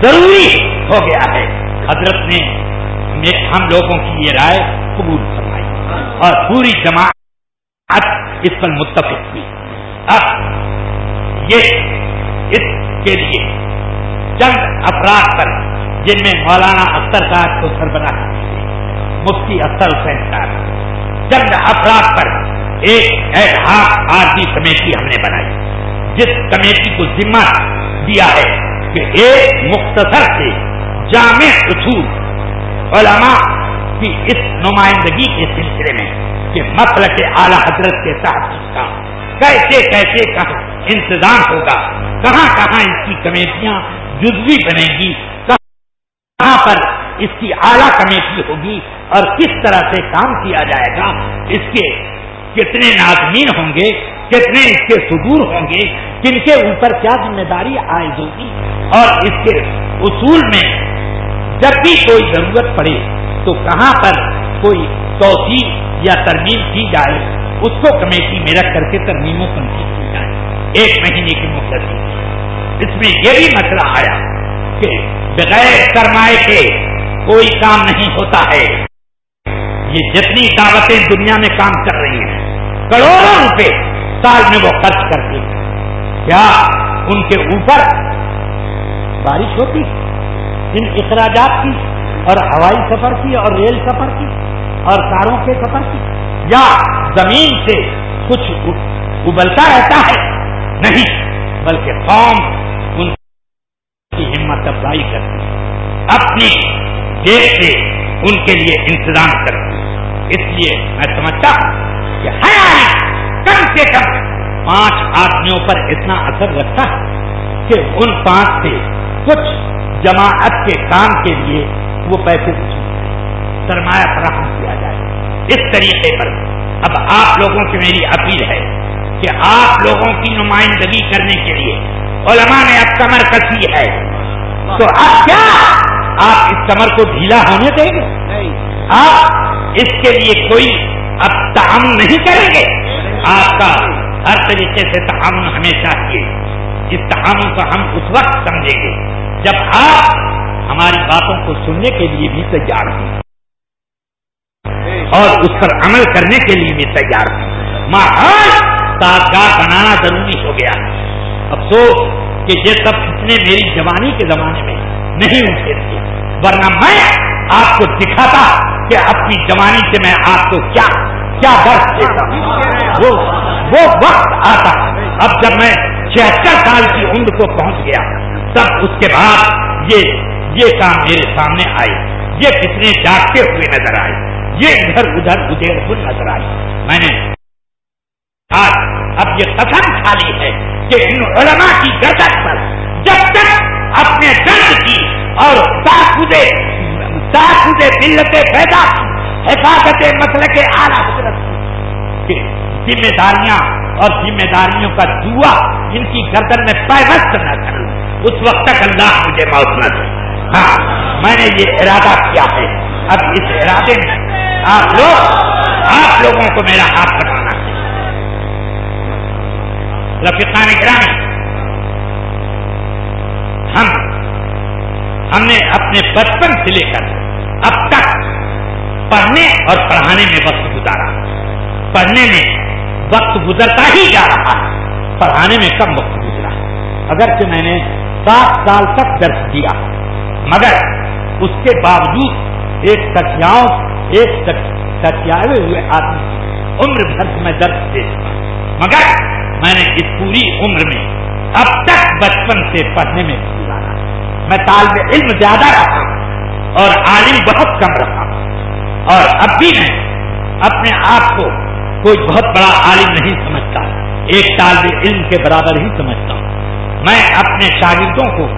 ضروری ہو گیا ہے حضرت نے ہم لوگوں کی یہ رائے قبول کروائی اور پوری جماعت اس پر متفق ہوئی اب یہ اس کے لیے چند افراد پر جن میں مولانا اختر صاحب کرتے ہیں مفتی اختر حسین صاحب چند افراد پر ایک احاط آدمی کمیٹی ہم نے بنائی جس کمیٹی کو ذمہ دیا ہے کہ ایک مختصر سے جامع اصول علماء کی اس نمائندگی کے سلسلے میں کہ مطلب اعلیٰ حضرت کے ساتھ کیسے کیسے کہاں انتظام ہوگا کہاں کہاں اس کی کمیٹیاں جزوی بنے گی کہاں پر اس کی اعلیٰ کمیٹی ہوگی اور کس طرح سے کام کیا جائے گا اس کے کتنے ناظمین ہوں گے کتنے اس کے سدور ہوں گے کن کے اوپر کیا ذمہ داری عائد ہوگی اور اس کے اصول میں جب بھی کوئی ضرورت پڑے تو کہاں پر کوئی توسیع یا ترمیم کی جائے اس کو کمیٹی میں رکھ کر کے ترمیم و تنقید کی جائے ایک مہینے کی مدت اس میں یہ بھی مسئلہ آیا کہ بغیر سرمائے کے کوئی کام نہیں ہوتا ہے یہ جتنی دعوتیں دنیا میں کام کر رہی ہیں کروڑوں روپے سال میں وہ خرچ کرتی ہیں کیا ان کے اوپر بارش ہوتی ان اخراجات کی اور ہوائی سفر کی اور ریل سفر کی اور کاروں کے سفر کی یا زمین سے کچھ ابلتا رہتا ہے نہیں بلکہ قوم ان کی ہمت افزائی کرتی اپنی دیش سے ان کے لیے انتظام کرتی اس لیے میں سمجھتا ہوں کہ ہر کم سے کم پانچ آدمیوں پر اتنا اثر رکھتا ہے کہ ان پانچ سے کچھ جماعت کے کام کے لیے وہ پیسے سرمایہ فراہم کیا جائے اس طریقے پر اب آپ لوگوں کی میری اپیل ہے کہ آپ لوگوں کی نمائندگی کرنے کے لیے علماء نے اب کمر کسی ہے تو اب کیا آپ اس کمر کو ڈھیلا ہونے دیں گے آپ اس کے لیے کوئی اب تعاون نہیں کریں گے آپ کا ہر طریقے سے تعاون ہمیں چاہیے اس تعاون کو ہم اس وقت سمجھیں گے جب آپ ہماری باتوں کو سننے کے لیے بھی تیار ہوں اور اس پر عمل کرنے کے لیے بھی تیار ہوں ماحول سازگار بنانا ضروری ہو گیا افسوس کہ یہ سب کتنے میری جوانی کے زمانے میں نہیں اٹھے تھے ورنہ میں آپ کو دکھاتا کہ اپنی جوانی سے میں آپ کو کیا کیا درد دیتا ہوں وہ وقت آتا اب جب میں چھہتر سال کی عمر کو پہنچ گیا تب اس کے بعد یہ یہ کام میرے سامنے آئے یہ کتنے جاگتے ہوئے نظر آئے یہ ادھر ادھر ادھر ہوئے نظر آئے میں نے آج اب یہ قسم کھالی ہے کہ ان علماء کی گردن پر جب تک اپنے درد کی اور پیدا حفاظت کے آلہ کی ذمہ داریاں اور ذمہ داریوں کا دعا ان کی گردن میں پیوست نہ کر اس وقت تک اللہ مجھے موت نہ دوں ہاں میں نے یہ ارادہ کیا ہے اب اس ارادے میں آپ لوگ آپ لوگوں کو میرا ہاتھ ہے چاہیے لفظ ہم ہم نے اپنے بچپن سے لے کر اب تک پڑھنے اور پڑھانے میں وقت گزارا پڑھنے میں وقت گزرتا ہی جا رہا ہے پڑھانے میں کم وقت گزرا اگرچہ اگر سے میں نے سات سال تک درج ہے مگر اس کے باوجود ایک تکیاؤں ایک تکیاوے ہوئے آدمی عمر بھر میں درد مگر میں نے اس پوری عمر میں اب تک بچپن سے پڑھنے میں میں طالب علم زیادہ رہا اور عالم بہت کم رہا ہوں اور اب بھی میں اپنے آپ کو کوئی بہت بڑا عالم نہیں سمجھتا ایک طالب علم کے برابر ہی سمجھتا ہوں میں اپنے شاگردوں کو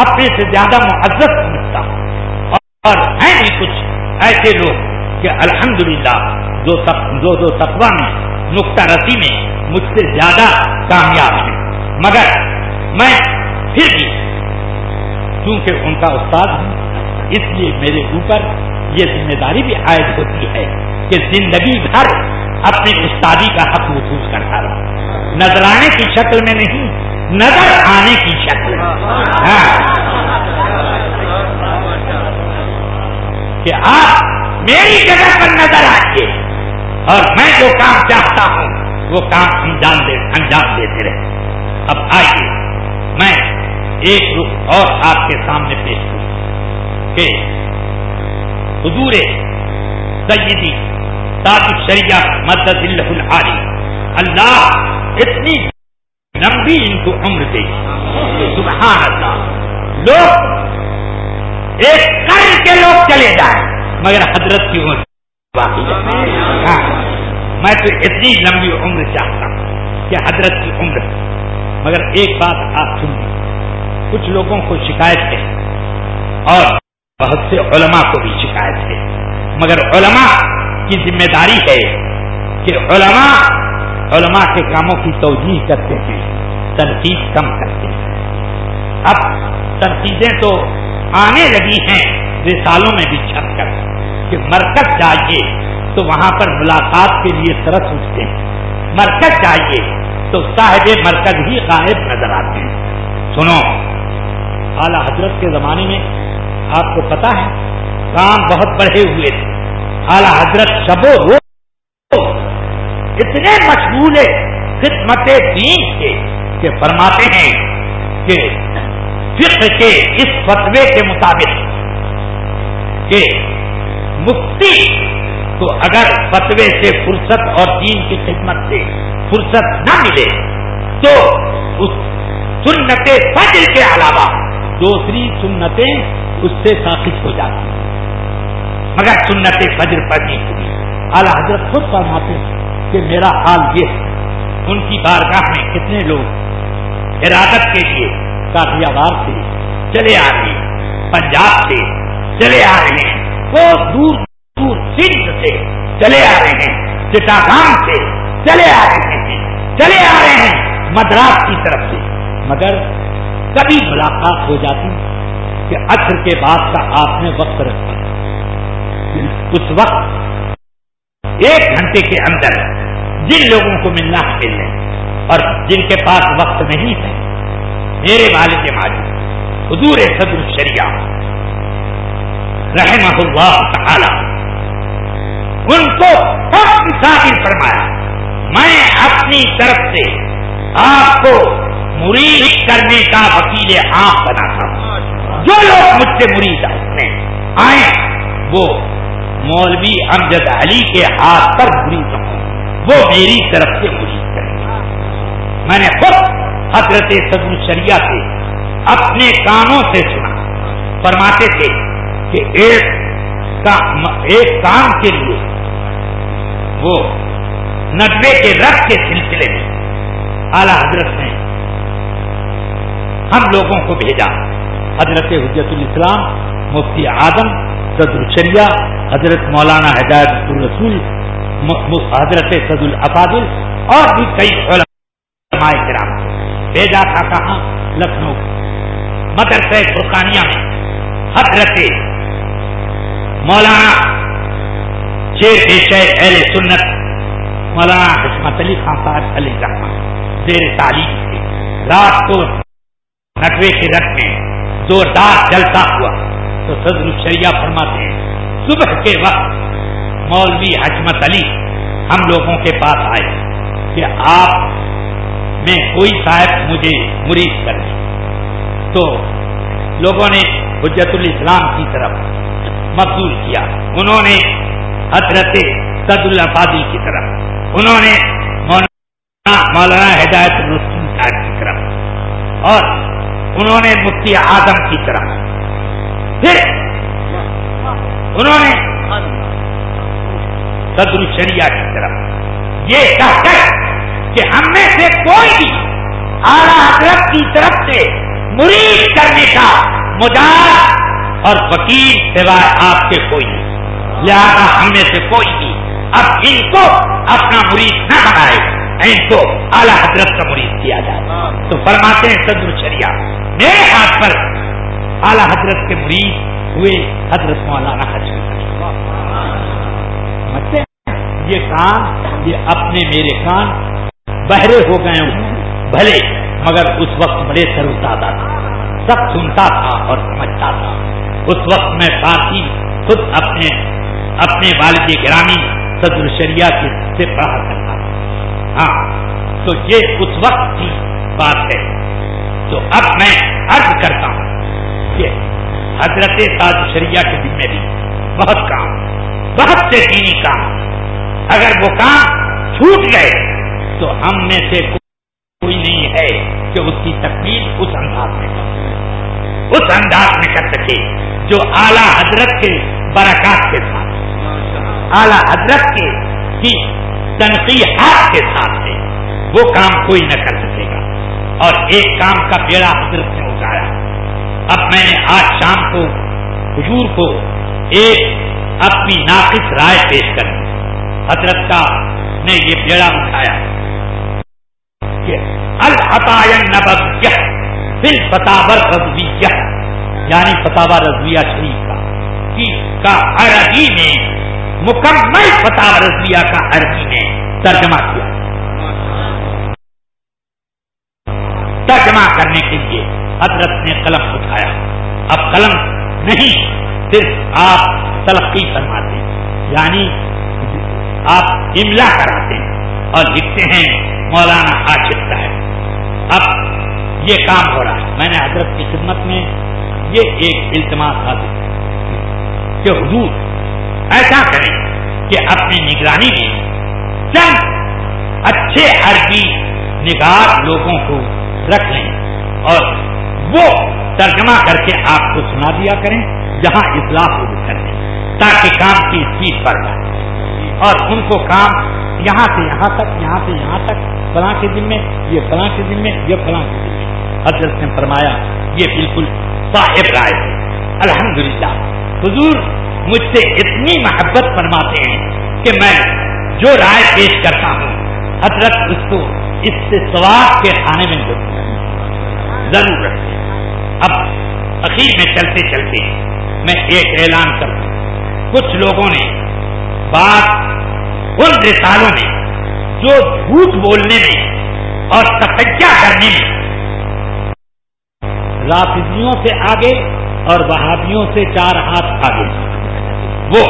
اپنے سے زیادہ معذت سمجھتا ہوں اور ہیں بھی کچھ ایسے لوگ کہ الحمدللہ جو جو جو تقوا میں نقطہ رسی میں مجھ سے زیادہ کامیاب ہیں مگر میں پھر بھی چونکہ ان کا استاد ہوں اس لیے میرے اوپر یہ ذمہ داری بھی عائد ہوتی ہے کہ زندگی بھر اپنی استادی کا حق محسوس کرتا رہا نظرانے کی شکل میں نہیں نظر آنے کی شکل ہاں۔ کہ آپ میری جگہ پر نظر آئیے اور میں جو کام چاہتا ہوں وہ کام انجام دے انجام دیتے رہے اب آئیے میں ایک رخ اور آپ کے سامنے پیش کروں کہ حضور سیدی شریعہ مدد اللہ علی اللہ اتنی لمبی ان کو عمر دے سبحان اللہ لوگ ایک کر کے لوگ چلے جائیں مگر حضرت کی عمر ہاں۔ میں تو اتنی لمبی عمر چاہتا ہوں کہ حضرت کی عمر مگر ایک بات آپ سن کچھ لوگوں کو شکایت ہے اور بہت سے علماء کو بھی شکایت ہے مگر علماء کی ذمہ داری ہے کہ علماء علماء کے کاموں کی توجہ کرتے ہیں تنقید کم کرتے ہیں اب تنقیدیں تو آنے لگی ہیں رسالوں میں بھی چھپ کر کہ مرکز چاہیے تو وہاں پر ملاقات کے لیے سرس اٹھتے ہیں مرکز چاہیے تو صاحب مرکز ہی غائب نظر آتے ہیں سنو اعلی حضرت کے زمانے میں آپ کو پتا ہے کام بہت بڑھے ہوئے تھے اعلی حضرت شب و روز اتنے مشغول خدمت دین کے کہ فرماتے ہیں کہ فکر کے اس فتوے کے مطابق کہ مفتی تو اگر فتوے سے فرصت اور دین کی خدمت سے فرصت نہ ملے تو اس سنت فجر کے علاوہ دوسری سنتیں اس سے ساخت ہو ہیں مگر سنت فجر پر نہیں ہوئی حضرت خود فرماتے ہیں کہ میرا حال یہ ہے ان کی بارگاہ میں کتنے لوگ ہراس کے لیے کافی آباد سے چلے آ رہے ہیں پنجاب سے چلے آ رہے ہیں بہت دور دور سندھ سے چلے آ رہے ہیں چٹاگام سے چلے آ رہے ہیں چلے آ رہے ہیں مدراس کی طرف سے مگر کبھی ملاقات ہو جاتی کہ اصر کے بعد کا آپ نے وقت رکھا اس وقت ایک گھنٹے کے اندر جن لوگوں کو ملنا ہے ملنے اور جن کے پاس وقت نہیں ہے میرے والد ماجد حضور صدر شریا تعالی ان کو صاف فرمایا میں اپنی طرف سے آپ کو مرید کرنے کا وکیل آپ بنا ہوں جو لوگ مجھ سے مرید آئے وہ مولوی امجد علی کے ہاتھ پر بری وہ میری طرف سے خرید کر میں نے خود حضرت صدر شریا سے اپنے کانوں سے سنا فرماتے تھے کہ ایک کام کے لیے وہ نبے کے رق کے سلسلے میں اعلی حضرت نے ہم لوگوں کو بھیجا حضرت حجت الاسلام مفتی آدم صدر الشیا حضرت مولانا ہدایت رسول حضرت صد الفاظل اور بھی کئی چولہا گرام بھیجا تھا کہاں لکھنؤ مدرسہ فرقانیہ میں حضرت مولانا پیشے اہل سنت مولانا حسمت علی خان صاحب علی رحمان زیر تعلیم سے رات کو نٹوے کے رت میں زوردار ڈاک جلتا ہوا تو صدر الکشریا فرماتے ہیں صبح کے وقت مولوی حجمت علی ہم لوگوں کے پاس آئے کہ آپ میں کوئی صاحب مجھے مرید کر دیں تو لوگوں نے حجت الاسلام کی طرف مزدور کیا انہوں نے حضرت صد الفادی کی طرف انہوں نے مولانا مولانا ہدایت صاحب کی طرف اور انہوں نے مفتی آدم کی طرف پھر انہوں نے صدر الشریعہ کی طرف یہ کہہ کر کہ ہم میں سے کوئی بھی اعلی حضرت کی طرف سے مرید کرنے کا مدار اور وکیل سوائے آپ کے کوئی نہیں ہم میں سے کوئی بھی اب ان کو اپنا مریض نہ بنائے ان کو اعلی حضرت کا مریض کیا جائے تو فرماتے ہیں صدر الشریعہ میرے ہاتھ پر اعلی حضرت کے مریض ہوئے حضرت مولانا اعلان حضرت یہ کام یہ اپنے میرے کان بہرے ہو گئے ہوں بھلے مگر اس وقت بڑے سر تھا سب سنتا تھا اور سمجھتا تھا اس وقت میں ساتھی خود اپنے اپنے والد گرامی شریعہ کے سے پڑھا کرتا تھا ہاں تو یہ اس وقت کی بات ہے تو اب میں عرض کرتا ہوں حضرت شریعہ کے بہت کام بہت سے دینی کام اگر وہ کام چھوٹ گئے تو ہم میں سے کوئی نہیں ہے کہ اس کی تکلیف اس انداز میں کر سکے اس انداز میں کر سکے جو اعلی حضرت کے برکات کے ساتھ اعلی حضرت کے کی تنقیحات کے ساتھ ہے وہ کام کوئی نہ کر سکے گا اور ایک کام کا بیڑا حضرت نے اٹھایا اب میں نے آج شام کو حضور کو ایک اپنی ناقص رائے پیش کر حضرت کا نے یہ بیڑا اٹھایا رضویہ یعنی فتح رضویہ شریف کا عربی نے مکمل فتح رضویہ کا عربی نے ترجمہ کیا ترجمہ کرنے کے لیے حضرت نے قلم اٹھایا اب قلم نہیں صرف آپ تلقی فرماتے ہیں یعنی آپ املا کراتے ہیں اور لکھتے ہیں مولانا آشف صاحب اب یہ کام ہو رہا ہے میں نے حضرت کی خدمت میں یہ ایک التماس حاصل کیا کہ حضور ایسا کریں کہ اپنی نگرانی میں چند اچھے عربی نگار لوگوں کو رکھ لیں اور وہ ترجمہ کر کے آپ کو سنا دیا کریں جہاں اطلاع کر کریں تاکہ کام کی چیز پر جائے اور ان کو کام یہاں سے یہاں تک یہاں سے یہاں تک فلاں کے دن میں یہ فلاں کے دن میں یہ فلاں کے دن میں حضرت نے فرمایا یہ بالکل صاحب رائے ہے الحمد للہ حضور مجھ سے اتنی محبت فرماتے ہیں کہ میں جو رائے پیش کرتا ہوں حضرت اس کو اس سے سواب کے کھانے میں ضرور رکھتے ہیں اب اخیر میں چلتے چلتے میں ایک اعلان کروں کچھ لوگوں نے بات ان رسالوں میں جو جھوٹ بولنے میں اور سپیچیا کرنے میں رافضیوں سے آگے اور وہابیوں سے چار ہاتھ آگے وہ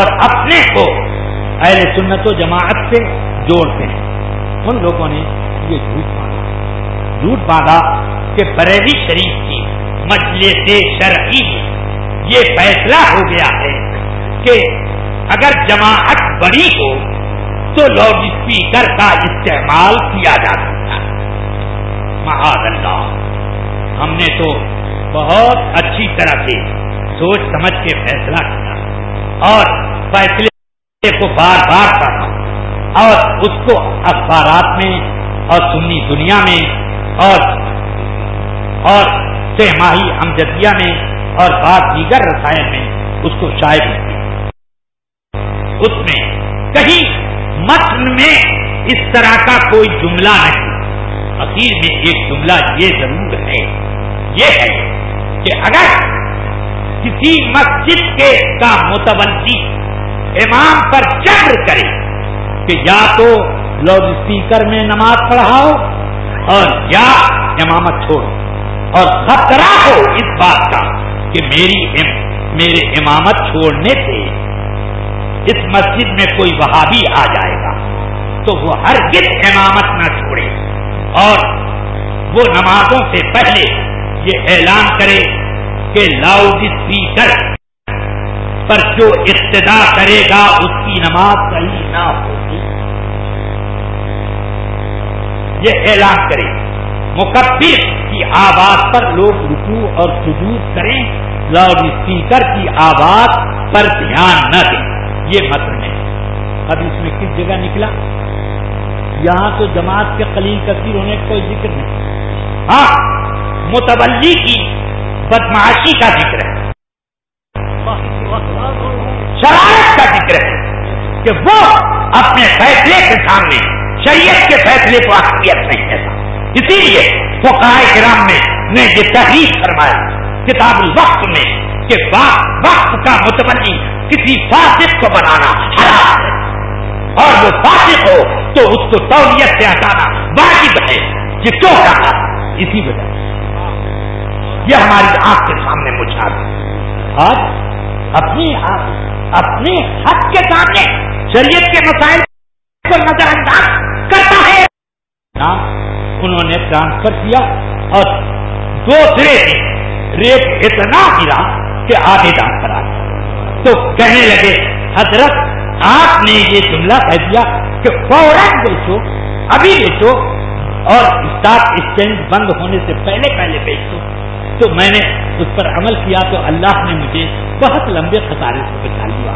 اور اپنے کو اہل سنت و جماعت سے جوڑتے ہیں ان لوگوں نے یہ جھوٹ باندھا جھوٹ باندھا کہ بریلی شریف کی مسئلے سے شرعی یہ فیصلہ ہو گیا ہے کہ اگر جماعت بڑی ہو تو لاؤڈ اسپیکر کا استعمال کیا جا سکتا جاتا اللہ ہم نے تو بہت اچھی طرح سے سوچ سمجھ کے فیصلہ کیا اور فیصلے کو بار بار پڑھا اور اس کو اخبارات میں اور سنی دنیا میں اور اور سہ ماہی ہمجدیا میں اور بعض دیگر رسائن میں اس کو شائع اس میں کہیں متن میں اس طرح کا کوئی جملہ نہیں اخیر میں ایک جملہ یہ ضرور ہے یہ ہے کہ اگر کسی مسجد کے کا متوجی امام پر چکر کرے کہ یا تو لاؤڈ اسپیکر میں نماز پڑھاؤ اور یا امامت چھوڑو اور خطرہ ہو اس بات کا کہ میری ام میرے امامت چھوڑنے سے اس مسجد میں کوئی وہابی آ جائے گا تو وہ ہر گز امامت نہ چھوڑے اور وہ نمازوں سے پہلے یہ اعلان کرے کہ لاؤڈ اسپیکر پر جو ابتدا کرے گا اس کی نماز کہیں نہ ہوگی یہ اعلان کرے مقدس کی آواز پر لوگ رکو اور سجود کریں لاؤڈ اسپیکر کی آواز پر دھیان نہ دیں یہ متن ہے اب اس میں کس جگہ نکلا یہاں تو جماعت کے قلیل کثیر ہونے کا کوئی ذکر نہیں ہاں متولی کی بدماشی کا ذکر ہے شرارت کا ذکر ہے کہ وہ اپنے فیصلے کے سامنے شریعت کے فیصلے کو اختیار نہیں دیتا اسی لیے فقائے کرام میں نے یہ تحریر فرمایا کتاب الوقت میں کہ وقت کا متمنی کسی فاسق کو بنانا ہے اور وہ فاسق ہو تو اس کو سہولیت سے ہٹانا واجب ہے یہ کیوں اسی وجہ یہ ہماری آپ کے سامنے مچھا اور اپنی اپنے حق کے سامنے شریعت کے مسائل کو نظر انداز کرتا ہے انہوں نے ٹرانسفر کیا اور دوسرے ریپ اتنا گرا کہ آگے دان کرا تو کہنے لگے حضرت آپ نے یہ جملہ کہہ دیا کہ فوراً بیچو ابھی بیچو اور اسٹاک ایکسچینج بند ہونے سے پہلے پہلے بیچ دو تو میں نے اس پر عمل کیا تو اللہ نے مجھے بہت لمبے خسارے سے بچا لیا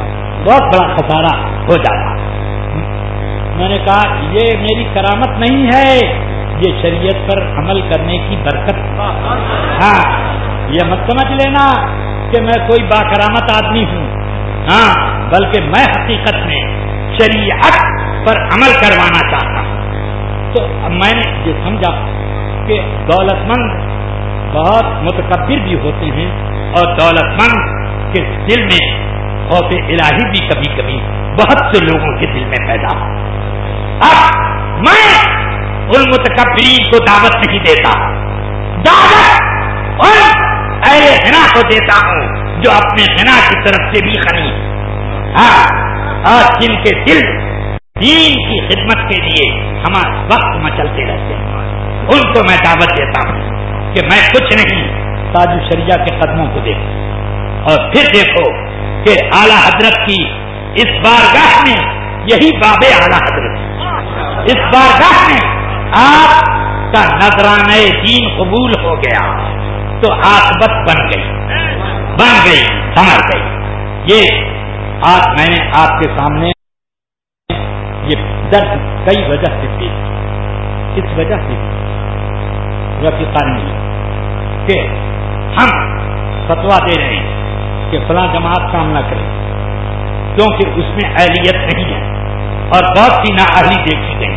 بہت بڑا خسارہ ہو جاتا میں نے کہا یہ میری کرامت نہیں ہے یہ شریعت پر عمل کرنے کی برکت ہاں یہ مت سمجھ لینا کہ میں کوئی باقرامت آدمی ہوں ہاں بلکہ میں حقیقت میں شریعت پر عمل کروانا چاہتا ہوں تو میں نے یہ سمجھا کہ دولت مند بہت متکبر بھی ہوتے ہیں اور دولت مند کے دل میں اور الہی بھی کبھی کبھی بہت سے لوگوں کے دل میں پیدا ہو کو دعوت نہیں دیتا دعوت ان اہل ہنا کو دیتا ہوں جو اپنے ہنا کی طرف سے بھی خنی ہاں اور جن کے دل دین کی خدمت کے لیے ہمارا وقت مچلتے رہتے ہیں ان کو میں دعوت دیتا ہوں کہ میں کچھ نہیں تاج شریا کے قدموں کو دیکھوں اور پھر دیکھو کہ اعلیٰ حضرت کی اس بارگاہ میں یہی باب اعلی حضرت اس بارگاہ میں آپ کا نذرانہ دین قبول ہو گیا تو آس بت بن گئی بن گئی ہار گئی یہ آج میں نے آپ کے سامنے یہ درد کئی وجہ سے کی اس وجہ سے کہ ہم فتوا دے رہے ہیں کہ فلاں جماعت کام نہ کرے کیونکہ اس میں اہلیت نہیں ہے اور بہت سی نا دیکھی گئی